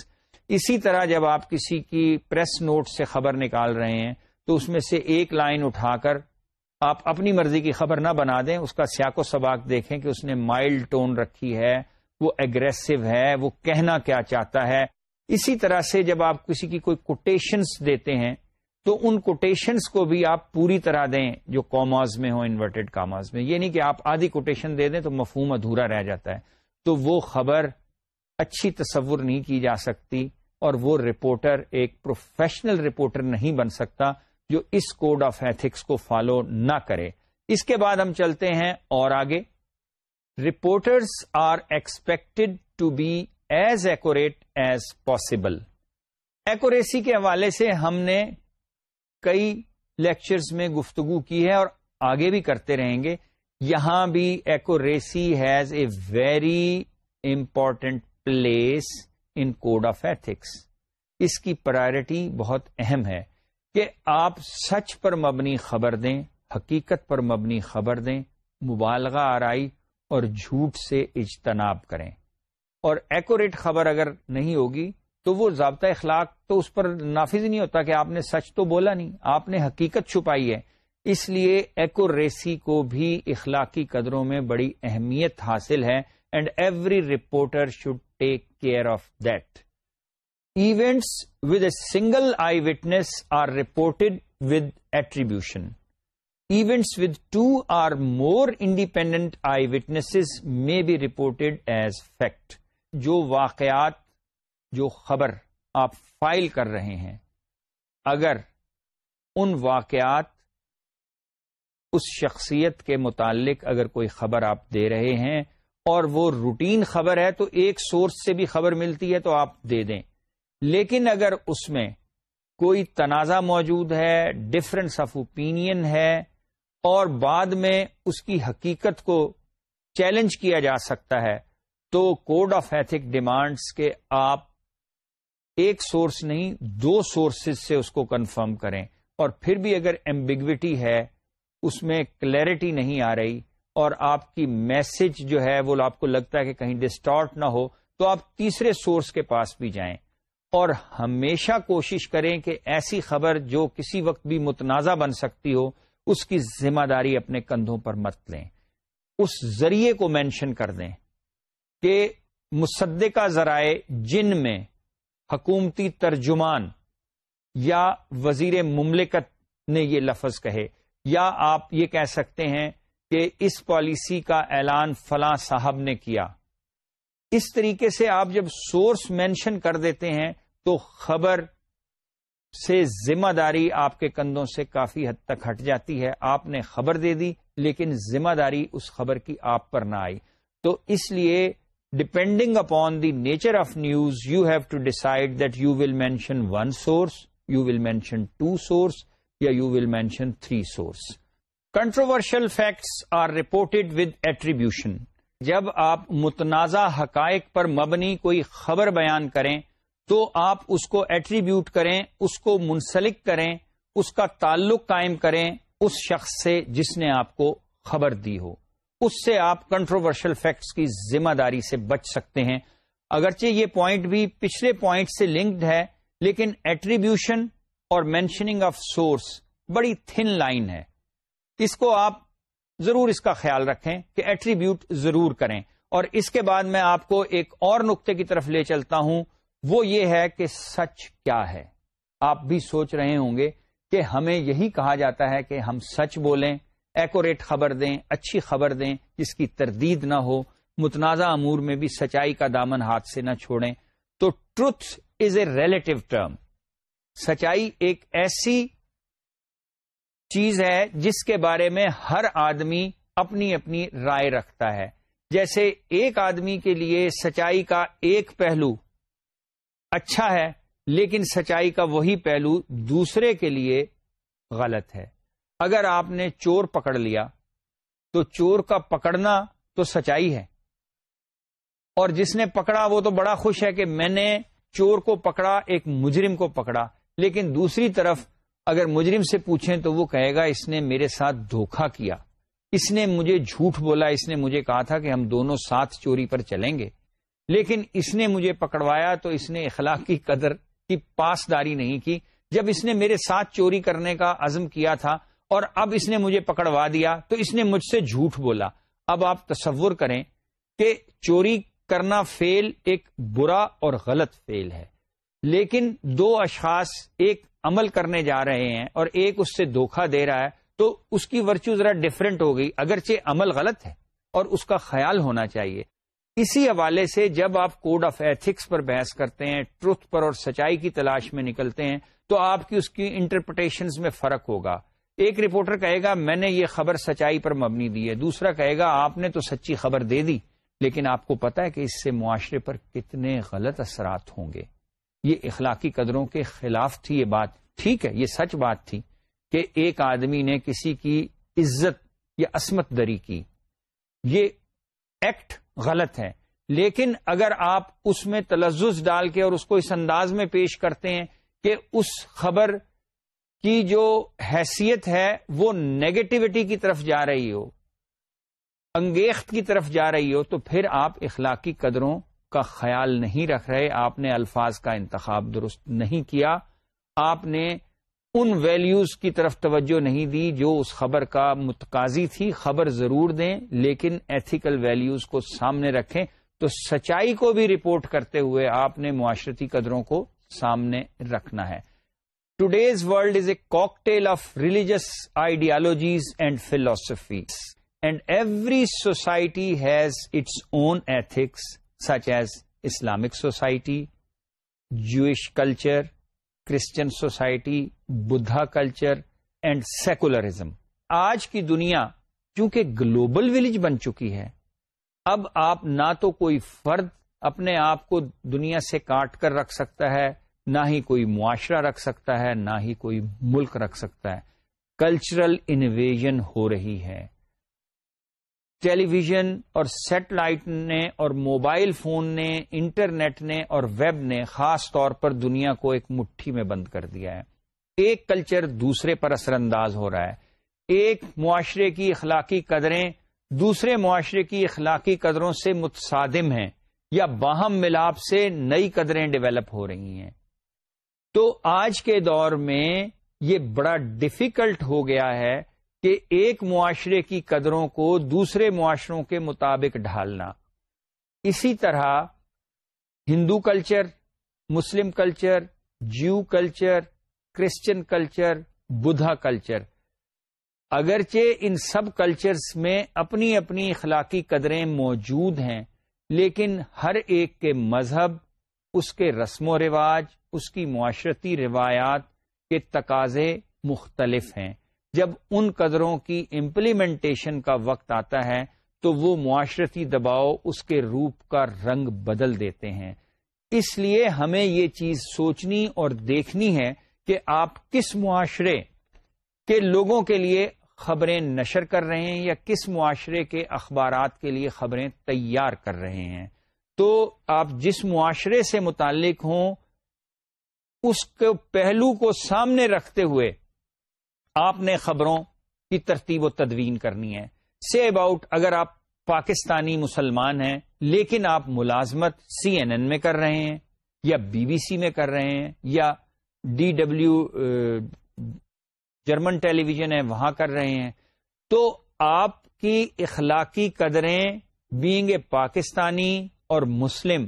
اسی طرح جب آپ کسی کی پریس نوٹ سے خبر نکال رہے ہیں، تو اس میں سے ایک لائن اٹھا کر آپ اپنی مرضی کی خبر نہ بنا دیں، اس کا سیاق و سباق دیکھیں کہ اس نے مائلڈ ٹون رکھی ہے، وہ اگریسو ہے، وہ کہنا کیا چاہتا ہے۔ اسی طرح سے جب آپ کسی کی کوئی کوٹیشنس دیتے ہیں تو ان کوٹیشنس کو بھی آپ پوری طرح دیں جو کاماز میں ہو انورٹیڈ کاماز میں۔ یہ نہیں کہ آپ آدھی کوٹیشن دے دیں تو مفہوم ادھورا رہ جاتا ہے۔ تو وہ خبر اچھی تصور نہیں کی جا سکتی اور وہ رپورٹر ایک پروفیشنل رپورٹر نہیں بن سکتا جو اس کوڈ آف ایتھکس کو فالو نہ کرے۔ اس کے بعد ہم چلتے ہیں اور آگے۔ Reporters are expected to be as accurate as possible accuracy کے حوالے سے ہم نے کئی لیکچرز میں گفتگو کی ہے اور آگے بھی کرتے رہیں گے۔ یہاں بھی accuracy has a very important place in code of ethics اس کی پرائرٹی بہت اہم ہے کہ آپ سچ پر مبنی خبر دیں، حقیقت پر مبنی خبر دیں، مبالغہ آرائی اور جھوٹ سے اجتناب کریں۔ اور ایکوریٹ خبر اگر نہیں ہوگی تو وہ ضابطہ اخلاق تو اس پر نافذ نہیں ہوتا کہ آپ نے سچ تو بولا نہیں، آپ نے حقیقت چھپائی ہے۔ اس لیے ایکوریسی کو بھی اخلاقی قدروں میں بڑی اہمیت حاصل ہے and every reporter should take care of that events with a single eye witness are reported with attribution events with two or more independent eye witness may be reported as fact جو واقعات جو خبر آپ file کر رہے ہیں، اگر ان واقعات اس شخصیت کے متعلق اگر کوئی خبر آپ دے رہے ہیں اور وہ روٹین خبر ہے تو ایک سورس سے بھی خبر ملتی ہے تو آپ دے دیں۔ لیکن اگر اس میں کوئی تنازع موجود ہے ڈفرنس آف اوپینین ہے اور بعد میں اس کی حقیقت کو چیلنج کیا جا سکتا ہے، تو کوڈ آف ایتھک ڈیمانڈس کے آپ ایک سورس نہیں، دو سورسز سے اس کو کنفرم کریں۔ اور پھر بھی اگر ایمبیگوٹی ہے، اس میں کلیئرٹی نہیں آ رہی اور آپ کی میسج جو ہے، وہ آپ کو لگتا ہے کہ کہیں ڈسٹارٹ نہ ہو، تو آپ تیسرے سورس کے پاس بھی جائیں۔ اور ہمیشہ کوشش کریں کہ ایسی خبر جو کسی وقت بھی متنازع بن سکتی ہو، اس کی ذمہ داری اپنے کندھوں پر مت لیں۔ اس ذریعے کو مینشن کر دیں کہ مصدقہ ذرائع جن میں حکومتی ترجمان یا وزیر مملکت نے یہ لفظ کہے۔ یا آپ یہ کہہ سکتے ہیں کہ اس پالیسی کا اعلان فلاں صاحب نے کیا۔ اس طریقے سے آپ جب سورس مینشن کر دیتے ہیں تو خبر سے ذمہ داری آپ کے کندھوں سے کافی حد تک ہٹ جاتی ہے۔ آپ نے خبر دے دی لیکن ذمہ داری اس خبر کی آپ پر نہ آئی۔ تو اس لیے depending upon the nature of news you have to decide that you will mention one source you will mention two source یا you will mention three source controversial facts are reported with attribution جب آپ متنازع حقائق پر مبنی کوئی خبر بیان کریں، تو آپ اس کو ایٹریبیوٹ کریں، اس کو منسلک کریں، اس کا تعلق قائم کریں، اس شخص سے جس نے آپ کو خبر دی ہو۔ اس سے آپ کنٹروورشل فیکٹس کی ذمہ داری سے بچ سکتے ہیں۔ اگرچہ یہ پوائنٹ بھی پچھلے پوائنٹ سے لنکڈ ہے، لیکن ایٹریبیوشن اور مینشننگ آف سورس بڑی تھن لائن ہے۔ اس کو آپ ضرور اس کا خیال رکھیں کہ ایٹریبیوٹ ضرور کریں۔ اور اس کے بعد میں آپ کو ایک اور نقطے کی طرف لے چلتا ہوں۔ وہ یہ ہے کہ سچ کیا ہے۔ آپ بھی سوچ رہے ہوں گے کہ ہمیں یہی کہا جاتا ہے کہ ہم سچ بولیں ایکوریٹ خبر دیں، اچھی خبر دیں، جس کی تردید نہ ہو متنازع امور میں بھی سچائی کا دامن ہاتھ سے نہ چھوڑیں۔ تو truth is a relative term سچائی ایک ایسی چیز ہے جس کے بارے میں ہر آدمی اپنی اپنی رائے رکھتا ہے۔ جیسے ایک آدمی کے لیے سچائی کا ایک پہلو اچھا ہے، لیکن سچائی کا وہی پہلو دوسرے کے لیے غلط ہے۔ اگر آپ نے چور پکڑ لیا، تو چور کا پکڑنا تو سچائی ہے۔ اور جس نے پکڑا، وہ تو بڑا خوش ہے کہ میں نے چور کو پکڑا، ایک مجرم کو پکڑا۔ لیکن دوسری طرف، اگر مجرم سے پوچھیں تو وہ کہے گا، اس نے میرے ساتھ دھوکھا کیا۔ اس نے مجھے جھوٹ بولا، اس نے مجھے کہا تھا کہ ہم دونوں ساتھ چوری پر چلیں گے۔ لیکن اس نے مجھے پکڑوایا تو اس نے اخلاق کی قدر کی پاسداری نہیں کی۔ جب اس نے میرے ساتھ چوری کرنے کا عزم کیا تھا اور اب اس نے مجھے پکڑوا دیا تو اس نے مجھ سے جھوٹ بولا۔ اب آپ تصور کریں کہ چوری کرنا فیل ایک برا اور غلط فیل ہے۔ لیکن دو اشخاص ایک عمل کرنے جا رہے ہیں اور ایک اس سے دھوکھا دے رہا ہے تو اس کی ورچو ذرا ڈفرینٹ ہو گئی، اگرچہ عمل غلط ہے اور اس کا خیال ہونا چاہیے۔ اسی حوالے سے جب آپ کوڈ آف ایتھکس پر بحث کرتے ہیں، ٹروتھ پر اور سچائی کی تلاش میں نکلتے ہیں، تو آپ کی اس کی انٹرپریٹیشن میں فرق ہوگا۔ ایک رپورٹر کہے گا، میں نے یہ خبر سچائی پر مبنی دی ہے۔ دوسرا کہے گا، آپ نے تو سچی خبر دے دی، لیکن آپ کو پتا ہے کہ اس سے معاشرے پر کتنے غلط اثرات ہوں گے۔ یہ اخلاقی قدروں کے خلاف تھی یہ بات۔ ٹھیک ہے، یہ سچ بات تھی کہ ایک آدمی نے کسی کی عزت یا عصمت دری کی۔ یہ ایکٹ غلط ہے۔ لیکن اگر آپ اس میں تلزز ڈال کے اور اس کو اس انداز میں پیش کرتے ہیں کہ اس خبر کی جو حیثیت ہے وہ نیگیٹوٹی کی طرف جا رہی ہو، انگیخت کی طرف جا رہی ہو، تو پھر آپ اخلاقی قدروں کا خیال نہیں رکھ رہے، آپ نے الفاظ کا انتخاب درست نہیں کیا، آپ نے ان ویلیوز کی طرف توجہ نہیں دی جو اس خبر کا متقاضی تھی، خبر ضرور دیں، لیکن ایتھیکل ویلیوز کو سامنے رکھیں۔ تو سچائی کو بھی رپورٹ کرتے ہوئے آپ نے معاشرتی قدروں کو سامنے رکھنا ہے۔ Today's world is a cocktail of religious ideologies and philosophies and every society has its own ethics such as Islamic society Jewish culture Christian society Buddha culture and secularism آج کی دنیا چونکہ گلوبل ولیج بن چکی ہے، اب آپ نہ تو کوئی فرد اپنے آپ کو دنیا سے کاٹ کر رکھ سکتا ہے نہ ہی کوئی معاشرہ رکھ سکتا ہے، نہ ہی کوئی ملک رکھ سکتا ہے۔ کلچرل انویژن ہو رہی ہے۔ ٹیلی ویژن اور سیٹلائٹ نے اور موبائل فون نے، انٹرنیٹ نے اور ویب نے خاص طور پر دنیا کو ایک مٹھی میں بند کر دیا ہے۔ ایک کلچر دوسرے پر اثر انداز ہو رہا ہے۔ ایک معاشرے کی اخلاقی قدریں دوسرے معاشرے کی اخلاقی قدروں سے متصادم ہیں یا باہم ملاپ سے نئی قدریں ڈیولپ ہو رہی ہیں۔ تو آج کے دور میں یہ بڑا ڈفیکلٹ ہو گیا ہے کہ ایک معاشرے کی قدروں کو دوسرے معاشروں کے مطابق ڈھالنا۔ اسی طرح Hindu culture Muslim culture Jew culture Christian culture Buddha culture اگرچہ ان سب کلچرز میں اپنی اپنی اخلاقی قدریں موجود ہیں، لیکن ہر ایک کے مذہب اس کے رسم و رواج، اس کی معاشرتی روایات کے تقاضے مختلف ہیں۔ جب ان قدروں کی امپلیمنٹیشن کا وقت آتا ہے، تو وہ معاشرتی دباؤ اس کے روپ کا رنگ بدل دیتے ہیں۔ اس لیے ہمیں یہ چیز سوچنی اور دیکھنی ہے کہ آپ کس معاشرے کے لوگوں کے لیے خبریں نشر کر رہے ہیں یا کس معاشرے کے اخبارات کے لیے خبریں تیار کر رہے ہیں۔ تو آپ جس معاشرے سے متعلق ہوں، اس کے پہلو کو سامنے رکھتے ہوئے آپ نے خبروں کی ترتیب و تدوین کرنی ہے۔ سی اباؤٹ اگر آپ پاکستانی مسلمان ہیں، لیکن آپ ملازمت سی این این میں کر رہے ہیں، یا بی بی سی میں کر رہے ہیں، یا D W German television ہے، وہاں کر رہے ہیں۔ تو آپ کی اخلاقی قدریں بینگ اے پاکستانی اور Muslim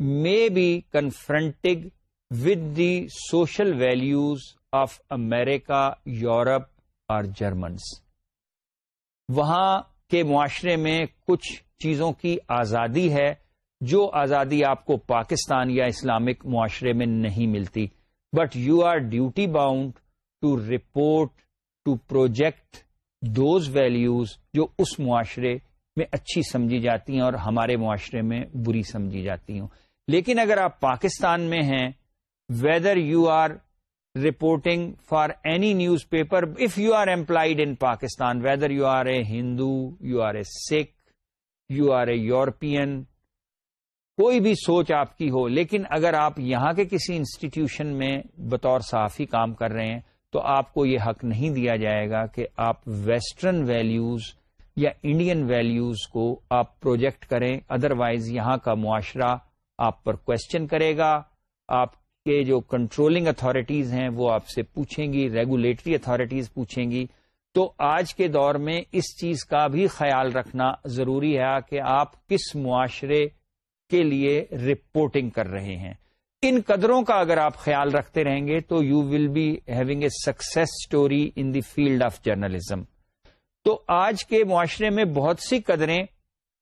may be confronting with the social values of America Europe اور جرمنس وہاں کے معاشرے میں کچھ چیزوں کی آزادی ہے جو آزادی آپ کو پاکستان یا اسلامک معاشرے میں نہیں ملتی but you are duty bound to report to project those values جو اس معاشرے میں اچھی سمجھی جاتی ہیں اور ہمارے معاشرے میں بری سمجھی جاتی ہوں لیکن اگر آپ پاکستان میں ہیں whether you are reporting for any newspaper if you are employed in Pakistan whether you are a Hindu you are a Sikh you are a European کوئی بھی سوچ آپ کی ہو، لیکن اگر آپ یہاں کے کسی انسٹیٹیوشن میں بطور صحافی کام کر رہے ہیں، تو آپ کو یہ حق نہیں دیا جائے گا کہ آپ ویسٹرن ویلیوز یا انڈین ویلیوز کو آپ پروجیکٹ کریں ادروائز یہاں کا معاشرہ آپ پر کوشچن کرے گا۔ آپ کے جو کنٹرولنگ اتھارٹیز ہیں وہ آپ سے پوچھیں گی ریگولیٹری اتھارٹیز پوچھیں گی۔ تو آج کے دور میں اس چیز کا بھی خیال رکھنا ضروری ہے کہ آپ کس معاشرے کے لیے رپورٹنگ کر رہے ہیں۔ ان قدروں کا اگر آپ خیال رکھتے رہیں گے تو you will be having a success story in the field of journalism تو آج کے معاشرے میں بہت سی قدریں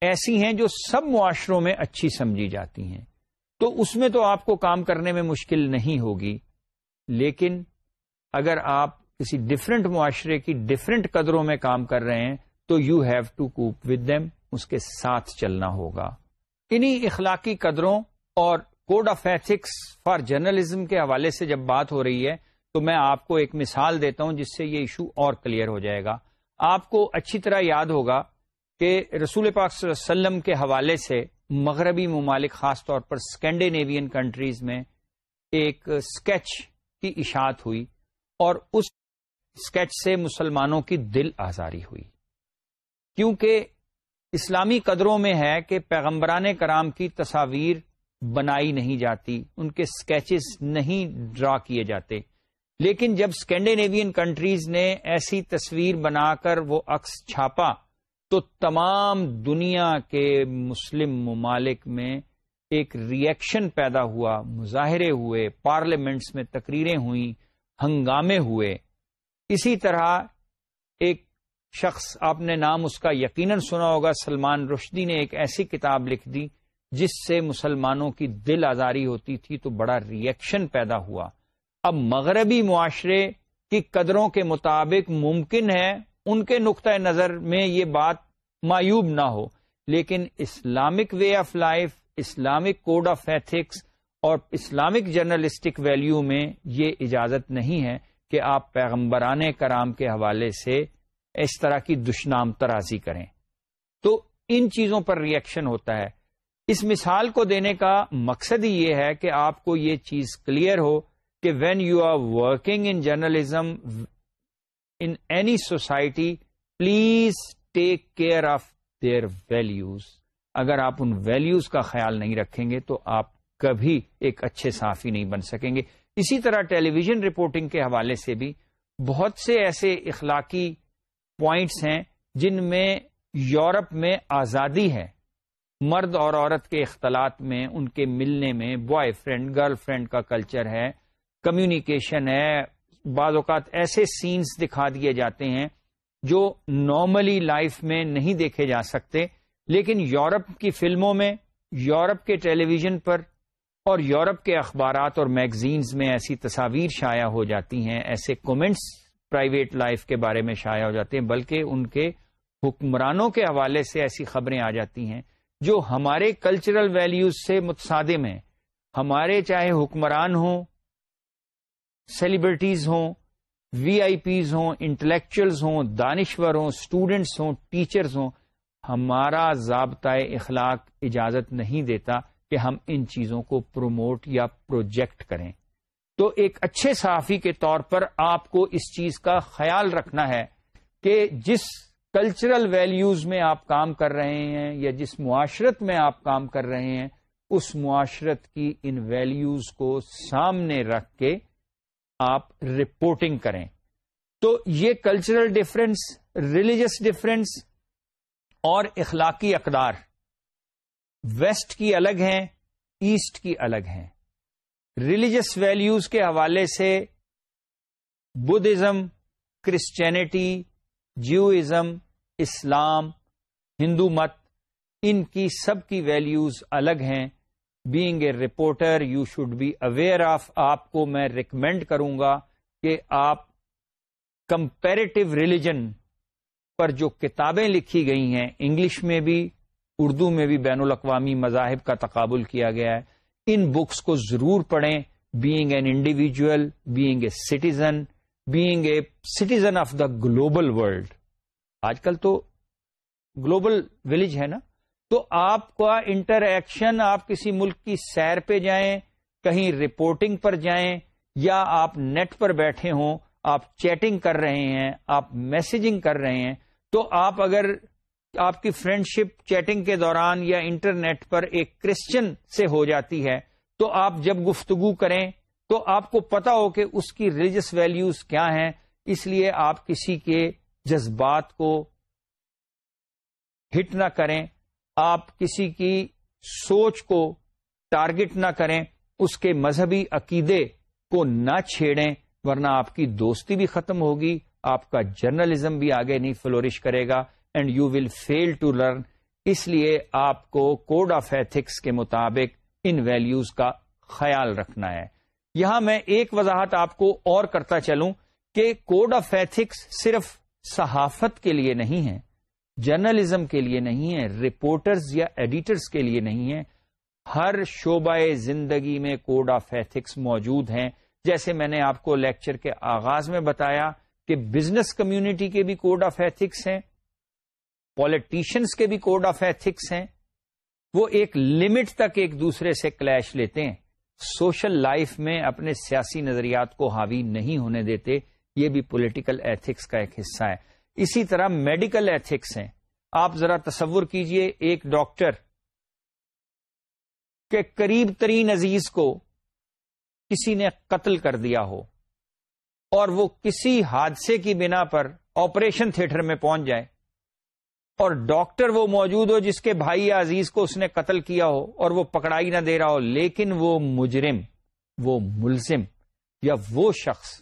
ایسی ہیں جو سب معاشروں میں اچھی سمجھی جاتی ہیں۔ تو اس میں تو آپ کو کام کرنے میں مشکل نہیں ہوگی، لیکن اگر آپ کسی ڈفرینٹ معاشرے کی ڈفرینٹ قدروں میں کام کر رہے ہیں، تو you have to cope with them اس کے ساتھ چلنا ہوگا۔ انہی اخلاقی قدروں اور code of ethics for journalism کے حوالے سے جب بات ہو رہی ہے، تو میں آپ کو ایک مثال دیتا ہوں جس سے یہ ایشو اور کلیئر ہو جائے گا۔ آپ کو اچھی طرح یاد ہوگا کہ رسول پاک صلی اللہ علیہ وسلم کے حوالے سے مغربی ممالک خاص طور پر اسکینڈینیوین کنٹریز میں ایک اسکیچ کی اشاعت ہوئی اور اس اسکیچ سے مسلمانوں کی دل آزاری ہوئی۔ کیونکہ اسلامی قدروں میں ہے کہ پیغمبران کرام کی تصاویر بنائی نہیں جاتی، ان کے سکیچز نہیں ڈرا کیے جاتے۔ لیکن جب اسکینڈینیوین کنٹریز نے ایسی تصویر بنا کر وہ عکس چھاپا تو تمام دنیا کے مسلم ممالک میں ایک ریئیکشن پیدا ہوا، مظاہرے ہوئے پارلیمنٹس میں تقریریں ہوئیں، ہنگامے ہوئے۔ اسی طرح ایک شخص، آپ نے نام اس کا یقیناً سنا ہوگا، سلمان رشدی نے ایک ایسی کتاب لکھ دی جس سے مسلمانوں کی دل آزاری ہوتی تھی تو بڑا ریئیکشن پیدا ہوا۔ اب مغربی معاشرے کی قدروں کے مطابق ممکن ہے ان کے نقطۂ نظر میں یہ بات معیوب نہ ہو، لیکن Islamic way of life Islamic code of ethics اور اسلامک جرنلسٹک ویلیو میں یہ اجازت نہیں ہے کہ آپ پیغمبران کرام کے حوالے سے اس طرح کی دشنام ترازی کریں۔ تو ان چیزوں پر ریئیکشن ہوتا ہے۔ اس مثال کو دینے کا مقصد ہی یہ ہے کہ آپ کو یہ چیز کلیئر ہو کہ when you are working in journalism in any society please take care of their values اگر آپ ان ویلوز کا خیال نہیں رکھیں گے تو آپ کبھی ایک اچھے صحافی نہیں بن سکیں گے۔ اسی طرح ٹیلی ویژن رپورٹنگ کے حوالے سے بھی بہت سے ایسے اخلاقی پوائنٹس ہیں جن میں یورپ میں آزادی ہے۔ مرد اور عورت کے اختلاط میں، ان کے ملنے میں بوائے فرینڈ گرل فرینڈ کا کلچر ہے۔ کمیونیکیشن ہے، بعض اوقات ایسے سینس دکھا دیے جاتے ہیں جو نارملی لائف میں نہیں دیکھے جا سکتے، لیکن یورپ کی فلموں میں، یورپ کے ٹیلی ویژن پر اور یورپ کے اخبارات اور میگزینز میں ایسی تصاویر شائع ہو جاتی ہیں، ایسے کومنٹس پرائیویٹ لائف کے بارے میں شائع ہو جاتے ہیں، بلکہ ان کے حکمرانوں کے حوالے سے ایسی خبریں آ جاتی ہیں جو ہمارے کلچرل ویلیوز سے متصادم ہیں۔ ہمارے چاہے حکمران ہوں سیلیبریٹیز ہوں وی آئی پیز ہوں انٹلیکچلز ہوں، دانشور ہوں اسٹوڈینٹس ہوں ٹیچرز ہوں، ہمارا ضابطۂ اخلاق اجازت نہیں دیتا کہ ہم ان چیزوں کو پروموٹ یا پروجیکٹ کریں۔ تو ایک اچھے صحافی کے طور پر آپ کو اس چیز کا خیال رکھنا ہے کہ جس کلچرل ویلیوز میں آپ کام کر رہے ہیں یا جس معاشرت میں آپ کام کر رہے ہیں، اس معاشرت کی ان ویلیوز کو سامنے رکھ کے آپ رپورٹنگ کریں۔ تو یہ کلچرل ڈفرینس ریلیجس ڈفرینس اور اخلاقی اقدار ویسٹ کی الگ ہیں ایسٹ کی الگ ہیں۔ ریلیجس ویلیوز کے حوالے سے بدھزم کرسچینٹی جیوزم اسلام، ہندو مت، ان کی سب کی ویلیوز الگ ہیں۔ Being a reporter you should be aware of آپ کو میں ریکمینڈ کروں گا کہ آپ کمپیریٹو ریلیجن پر جو کتابیں لکھی گئی ہیں انگلش میں بھی اردو میں بھی بین الاقوامی مذاہب کا تقابل کیا گیا ہے ان بکس کو ضرور پڑھیں being an individual being a citizen being a citizen of the global world آج کل تو گلوبل ولیج ہے نا تو آپ کا انٹر ایکشن آپ کسی ملک کی سیر پہ جائیں، کہیں رپورٹنگ پر جائیں، یا آپ نیٹ پر بیٹھے ہوں، آپ چیٹنگ کر رہے ہیں، آپ میسجنگ کر رہے ہیں، تو آپ اگر آپ کی فرینڈ شپ چیٹنگ کے دوران یا انٹرنیٹ پر ایک کرسچن سے ہو جاتی ہے، تو آپ جب گفتگو کریں، تو آپ کو پتا ہو کہ اس کی ریلیجس ویلیوز کیا ہیں، اس لیے آپ کسی کے جذبات کو ہٹ نہ کریں۔ آپ کسی کی سوچ کو ٹارگٹ نہ کریں، اس کے مذہبی عقیدے کو نہ چھیڑیں، ورنہ آپ کی دوستی بھی ختم ہوگی، آپ کا جرنلزم بھی آگے نہیں فلورش کرے گا and you will fail to learn اس لیے آپ کو کوڈ آف ایتھکس کے مطابق ان ویلیوز کا خیال رکھنا ہے۔ یہاں میں ایک وضاحت آپ کو اور کرتا چلوں کہ کوڈ آف ایتھکس صرف صحافت کے لیے نہیں ہے۔ جرنلزم کے لیے نہیں ہے، رپورٹرز یا ایڈیٹرز کے لیے نہیں ہے۔ ہر شعبہ زندگی میں کوڈ آف ایتھکس موجود ہیں۔ جیسے میں نے آپ کو لیکچر کے آغاز میں بتایا کہ بزنس کمیونٹی کے بھی کوڈ آف ایتھکس ہیں پالیٹیشنس کے بھی کوڈ آف ایتھکس ہیں۔ وہ ایک لمٹ تک ایک دوسرے سے کلیش لیتے ہیں۔ سوشل لائف میں اپنے سیاسی نظریات کو حاوی نہیں ہونے دیتے۔ یہ بھی پولیٹیکل ایتھکس کا ایک حصہ ہے۔ اسی طرح میڈیکل ایتھکس ہیں۔ آپ ذرا تصور کیجیے ایک ڈاکٹر کے قریب ترین عزیز کو کسی نے قتل کر دیا ہو اور وہ کسی حادثے کی بنا پر آپریشن تھیٹر میں پہنچ جائے اور ڈاکٹر وہ موجود ہو جس کے بھائی یا عزیز کو اس نے قتل کیا ہو اور وہ پکڑائی نہ دے رہا ہو، لیکن وہ مجرم، وہ ملزم یا وہ شخص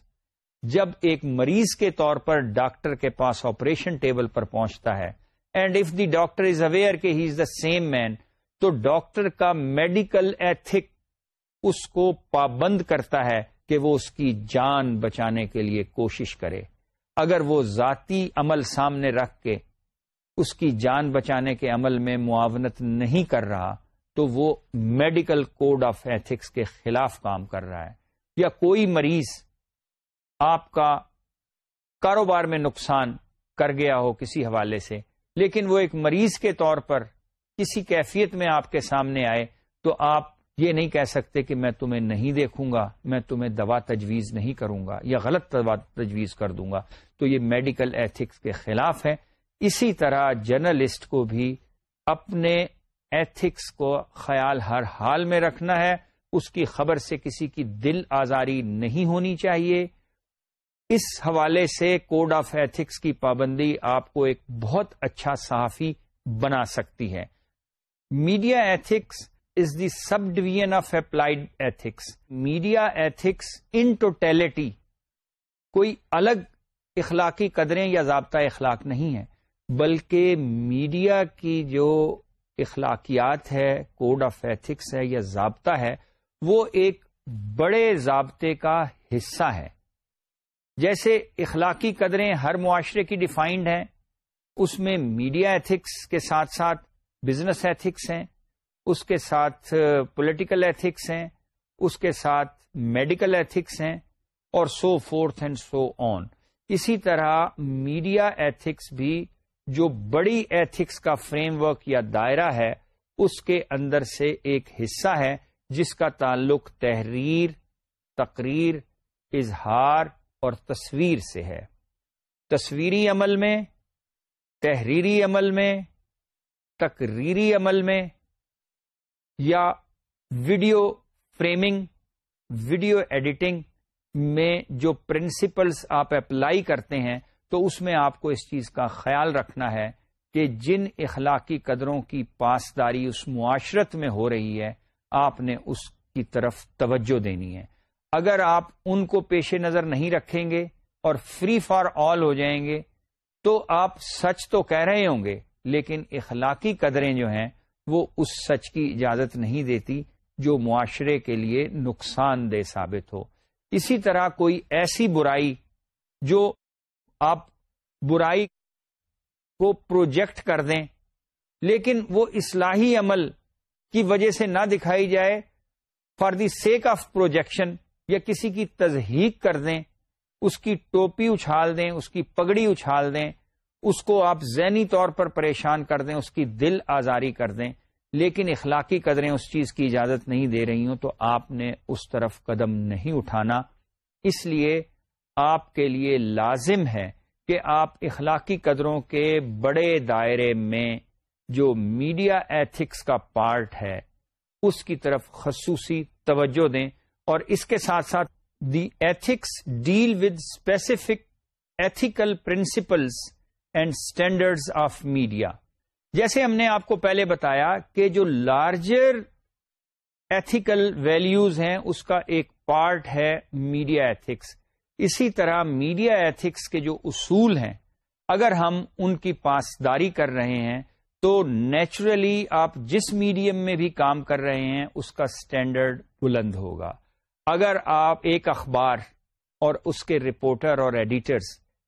جب ایک مریض کے طور پر ڈاکٹر کے پاس آپریشن ٹیبل پر پہنچتا ہے and if the doctor is aware کہ ہی از دا سیم مین تو ڈاکٹر کا میڈیکل ایتھک اس کو پابند کرتا ہے کہ وہ اس کی جان بچانے کے لیے کوشش کرے۔ اگر وہ ذاتی عمل سامنے رکھ کے اس کی جان بچانے کے عمل میں معاونت نہیں کر رہا، تو وہ میڈیکل کوڈ آف ایتھکس کے خلاف کام کر رہا ہے۔ یا کوئی مریض آپ کا کاروبار میں نقصان کر گیا ہو کسی حوالے سے، لیکن وہ ایک مریض کے طور پر کسی کیفیت میں آپ کے سامنے آئے تو آپ یہ نہیں کہہ سکتے کہ میں تمہیں نہیں دیکھوں گا، میں تمہیں دوا تجویز نہیں کروں گا یا غلط دوا تجویز کر دوں گا۔ تو یہ میڈیکل ایتھکس کے خلاف ہے۔ اسی طرح جرنلسٹ کو بھی اپنے ایتھکس کو خیال ہر حال میں رکھنا ہے۔ اس کی خبر سے کسی کی دل آزاری نہیں ہونی چاہیے۔ اس حوالے سے کوڈ آف ایتھکس کی پابندی آپ کو ایک بہت اچھا صحافی بنا سکتی ہے۔ Media ethics is the subdivision of applied ethics media ethics in totality کوئی الگ اخلاقی قدریں یا ضابطہ اخلاق نہیں ہے بلکہ میڈیا کی جو اخلاقیات ہے کوڈ آف ایتھکس ہے یا ضابطہ ہے، وہ ایک بڑے ضابطے کا حصہ ہے۔ جیسے اخلاقی قدریں ہر معاشرے کی ڈیفائنڈ ہیں، اس میں میڈیا ایتھکس کے ساتھ ساتھ بزنس ایتھکس ہیں، اس کے ساتھ uh, پولیٹیکل ایتھکس ہیں، اس کے ساتھ میڈیکل ایتھکس ہیں، اور سو فورتھ اینڈ سو آن اسی طرح میڈیا ایتھکس بھی جو بڑی ایتھکس کا فریم ورک یا دائرہ ہے، اس کے اندر سے ایک حصہ ہے، جس کا تعلق تحریر، تقریر، اظہار اور تصویر سے ہے۔ تصویری عمل میں، تحریری عمل میں، تقریری عمل میں، یا ویڈیو فریمنگ، ویڈیو ایڈیٹنگ میں جو پرنسپلس آپ اپلائی کرتے ہیں، تو اس میں آپ کو اس چیز کا خیال رکھنا ہے کہ جن اخلاقی قدروں کی پاسداری اس معاشرت میں ہو رہی ہے، آپ نے اس کی طرف توجہ دینی ہے۔ اگر آپ ان کو پیش نظر نہیں رکھیں گے اور فری فار آل ہو جائیں گے، تو آپ سچ تو کہہ رہے ہوں گے، لیکن اخلاقی قدریں جو ہیں، وہ اس سچ کی اجازت نہیں دیتی جو معاشرے کے لیے نقصان دہ ثابت ہو۔ اسی طرح کوئی ایسی برائی جو آپ برائی کو پروجیکٹ کر دیں، لیکن وہ اصلاحی عمل کی وجہ سے نہ دکھائی جائے for the sake of projection یا کسی کی تزہیق کر دیں، اس کی ٹوپی اچھال دیں، اس کی پگڑی اچھال دیں، اس کو آپ ذہنی طور پر پریشان کر دیں، اس کی دل آزاری کر دیں، لیکن اخلاقی قدریں اس چیز کی اجازت نہیں دے رہی ہوں، تو آپ نے اس طرف قدم نہیں اٹھانا۔ اس لیے آپ کے لیے لازم ہے کہ آپ اخلاقی قدروں کے بڑے دائرے میں جو میڈیا ایتھکس کا پارٹ ہے، اس کی طرف خصوصی توجہ دیں۔ اور اس کے ساتھ ساتھ the ethics deal with specific ethical principles and standards of media. جیسے ہم نے آپ کو پہلے بتایا کہ جو لارجر ایتھیکل ویلیوز ہیں، اس کا ایک پارٹ ہے میڈیا ایتھکس۔ اسی طرح میڈیا ایتھکس کے جو اصول ہیں، اگر ہم ان کی پاسداری کر رہے ہیں، تو نیچرلی آپ جس میڈیم میں بھی کام کر رہے ہیں، اس کا اسٹینڈرڈ بلند ہوگا۔ اگر آپ ایک اخبار اور اس کے رپورٹر اور ایڈیٹرز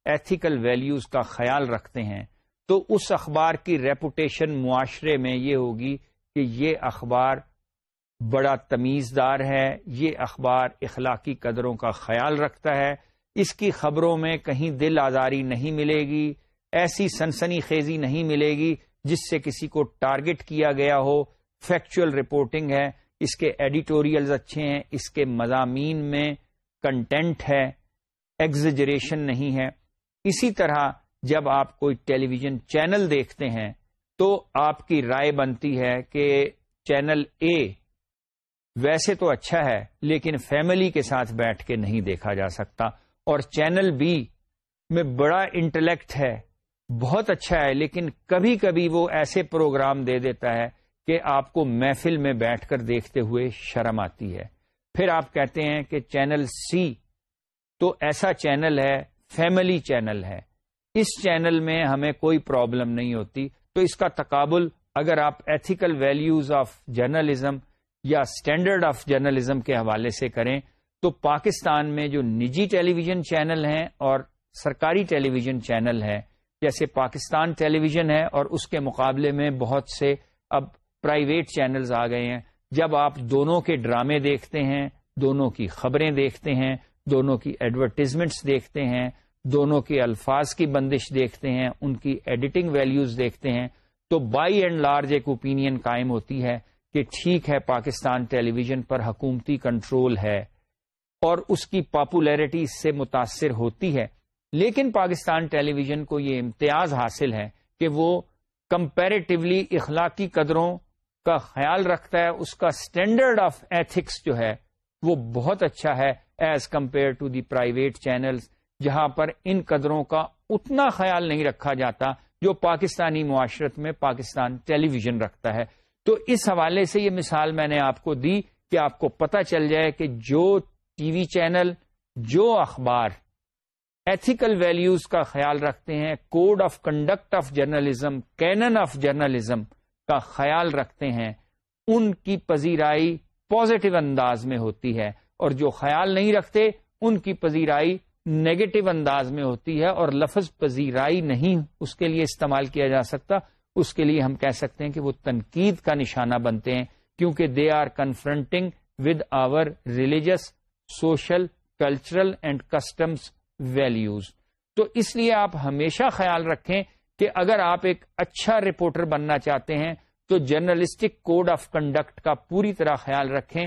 ایتھیکل ویلیوز کا خیال رکھتے ہیں، تو اس اخبار کی ریپوٹیشن معاشرے میں یہ ہوگی کہ یہ اخبار بڑا تمیزدار ہے، یہ اخبار اخلاقی قدروں کا خیال رکھتا ہے۔ اس کی خبروں میں کہیں دل آزاری نہیں ملے گی، ایسی سنسنی خیزی نہیں ملے گی جس سے کسی کو ٹارگٹ کیا گیا ہو۔ فیکچوئل رپورٹنگ ہے۔ اس کے ایڈیٹوریلز اچھے ہیں، اس کے مضامین میں کنٹینٹ ہے ایگزجریشن نہیں ہے۔ اسی طرح جب آپ کوئی ٹیلی ویژن چینل دیکھتے ہیں، تو آپ کی رائے بنتی ہے کہ چینل اے ویسے تو اچھا ہے، لیکن فیملی کے ساتھ بیٹھ کے نہیں دیکھا جا سکتا۔ اور چینل بی میں بڑا انٹلیکٹ ہے، بہت اچھا ہے، لیکن کبھی کبھی وہ ایسے پروگرام دے دیتا ہے کہ آپ کو محفل میں بیٹھ کر دیکھتے ہوئے شرم آتی ہے۔ پھر آپ کہتے ہیں کہ چینل سی تو ایسا چینل ہے، فیملی چینل ہے۔ اس چینل میں ہمیں کوئی پرابلم نہیں ہوتی۔ تو اس کا تقابل اگر آپ ایتھیکل ویلیوز آف جرنلزم یا اسٹینڈرڈ آف جرنلزم کے حوالے سے کریں، تو پاکستان میں جو نجی ٹیلی ویژن چینل ہیں اور سرکاری ٹیلی ویژن چینل ہے جیسے پاکستان ٹیلی ویژن ہے اور اس کے مقابلے میں بہت سے اب پرائیویٹ چینلز آ گئے ہیں۔ جب آپ دونوں کے ڈرامے دیکھتے ہیں، دونوں کی خبریں دیکھتے ہیں، دونوں کی ایڈورٹیزمنٹس دیکھتے ہیں، دونوں کے الفاظ کی بندش دیکھتے ہیں، ان کی ایڈیٹنگ ویلیوز دیکھتے ہیں، تو بائی اینڈ لارج ایک اوپینین قائم ہوتی ہے کہ ٹھیک ہے، پاکستان ٹیلی ویژن پر حکومتی کنٹرول ہے اور اس کی پاپولیرٹی اس سے متاثر ہوتی ہے۔ لیکن پاکستان ٹیلی ویژن کو یہ امتیاز حاصل ہے کہ وہ کمپیریٹیولی اخلاقی قدروں کا خیال رکھتا ہے، اس کا اسٹینڈرڈ آف ایتھکس جو ہے، وہ بہت اچھا ہے as compare to the private channels جہاں پر ان قدروں کا اتنا خیال نہیں رکھا جاتا جو پاکستانی معاشرت میں پاکستان ٹیلی ویژن رکھتا ہے۔ تو اس حوالے سے یہ مثال میں نے آپ کو دی کہ آپ کو پتہ چل جائے کہ جو ٹی وی چینل، جو اخبار ایتھیکل ویلیوز کا خیال رکھتے ہیں code of conduct of journalism canon of journalism کا خیال رکھتے ہیں، ان کی پذیرائی پازیٹو انداز میں ہوتی ہے۔ اور جو خیال نہیں رکھتے، ان کی پذیرائی نیگیٹو انداز میں ہوتی ہے۔ اور لفظ پذیرائی نہیں اس کے لیے استعمال کیا جا سکتا، اس کے لیے ہم کہہ سکتے ہیں کہ وہ تنقید کا نشانہ بنتے ہیں، کیونکہ they are confronting with our religious social cultural and customs values تو اس لیے آپ ہمیشہ خیال رکھیں کہ اگر آپ ایک اچھا رپورٹر بننا چاہتے ہیں تو جرنلسٹک کوڈ آف کنڈکٹ کا پوری طرح خیال رکھیں۔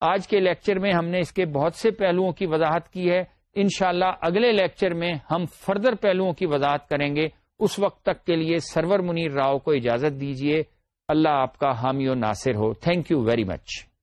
آج کے لیکچر میں ہم نے اس کے بہت سے پہلوؤں کی وضاحت کی ہے۔ انشاءاللہ اگلے لیکچر میں ہم فردر پہلوؤں کی وضاحت کریں گے۔ اس وقت تک کے لیے سرور منیر راؤ کو اجازت دیجیے اللہ آپ کا حامی و ناصر ہو۔ Thank you very much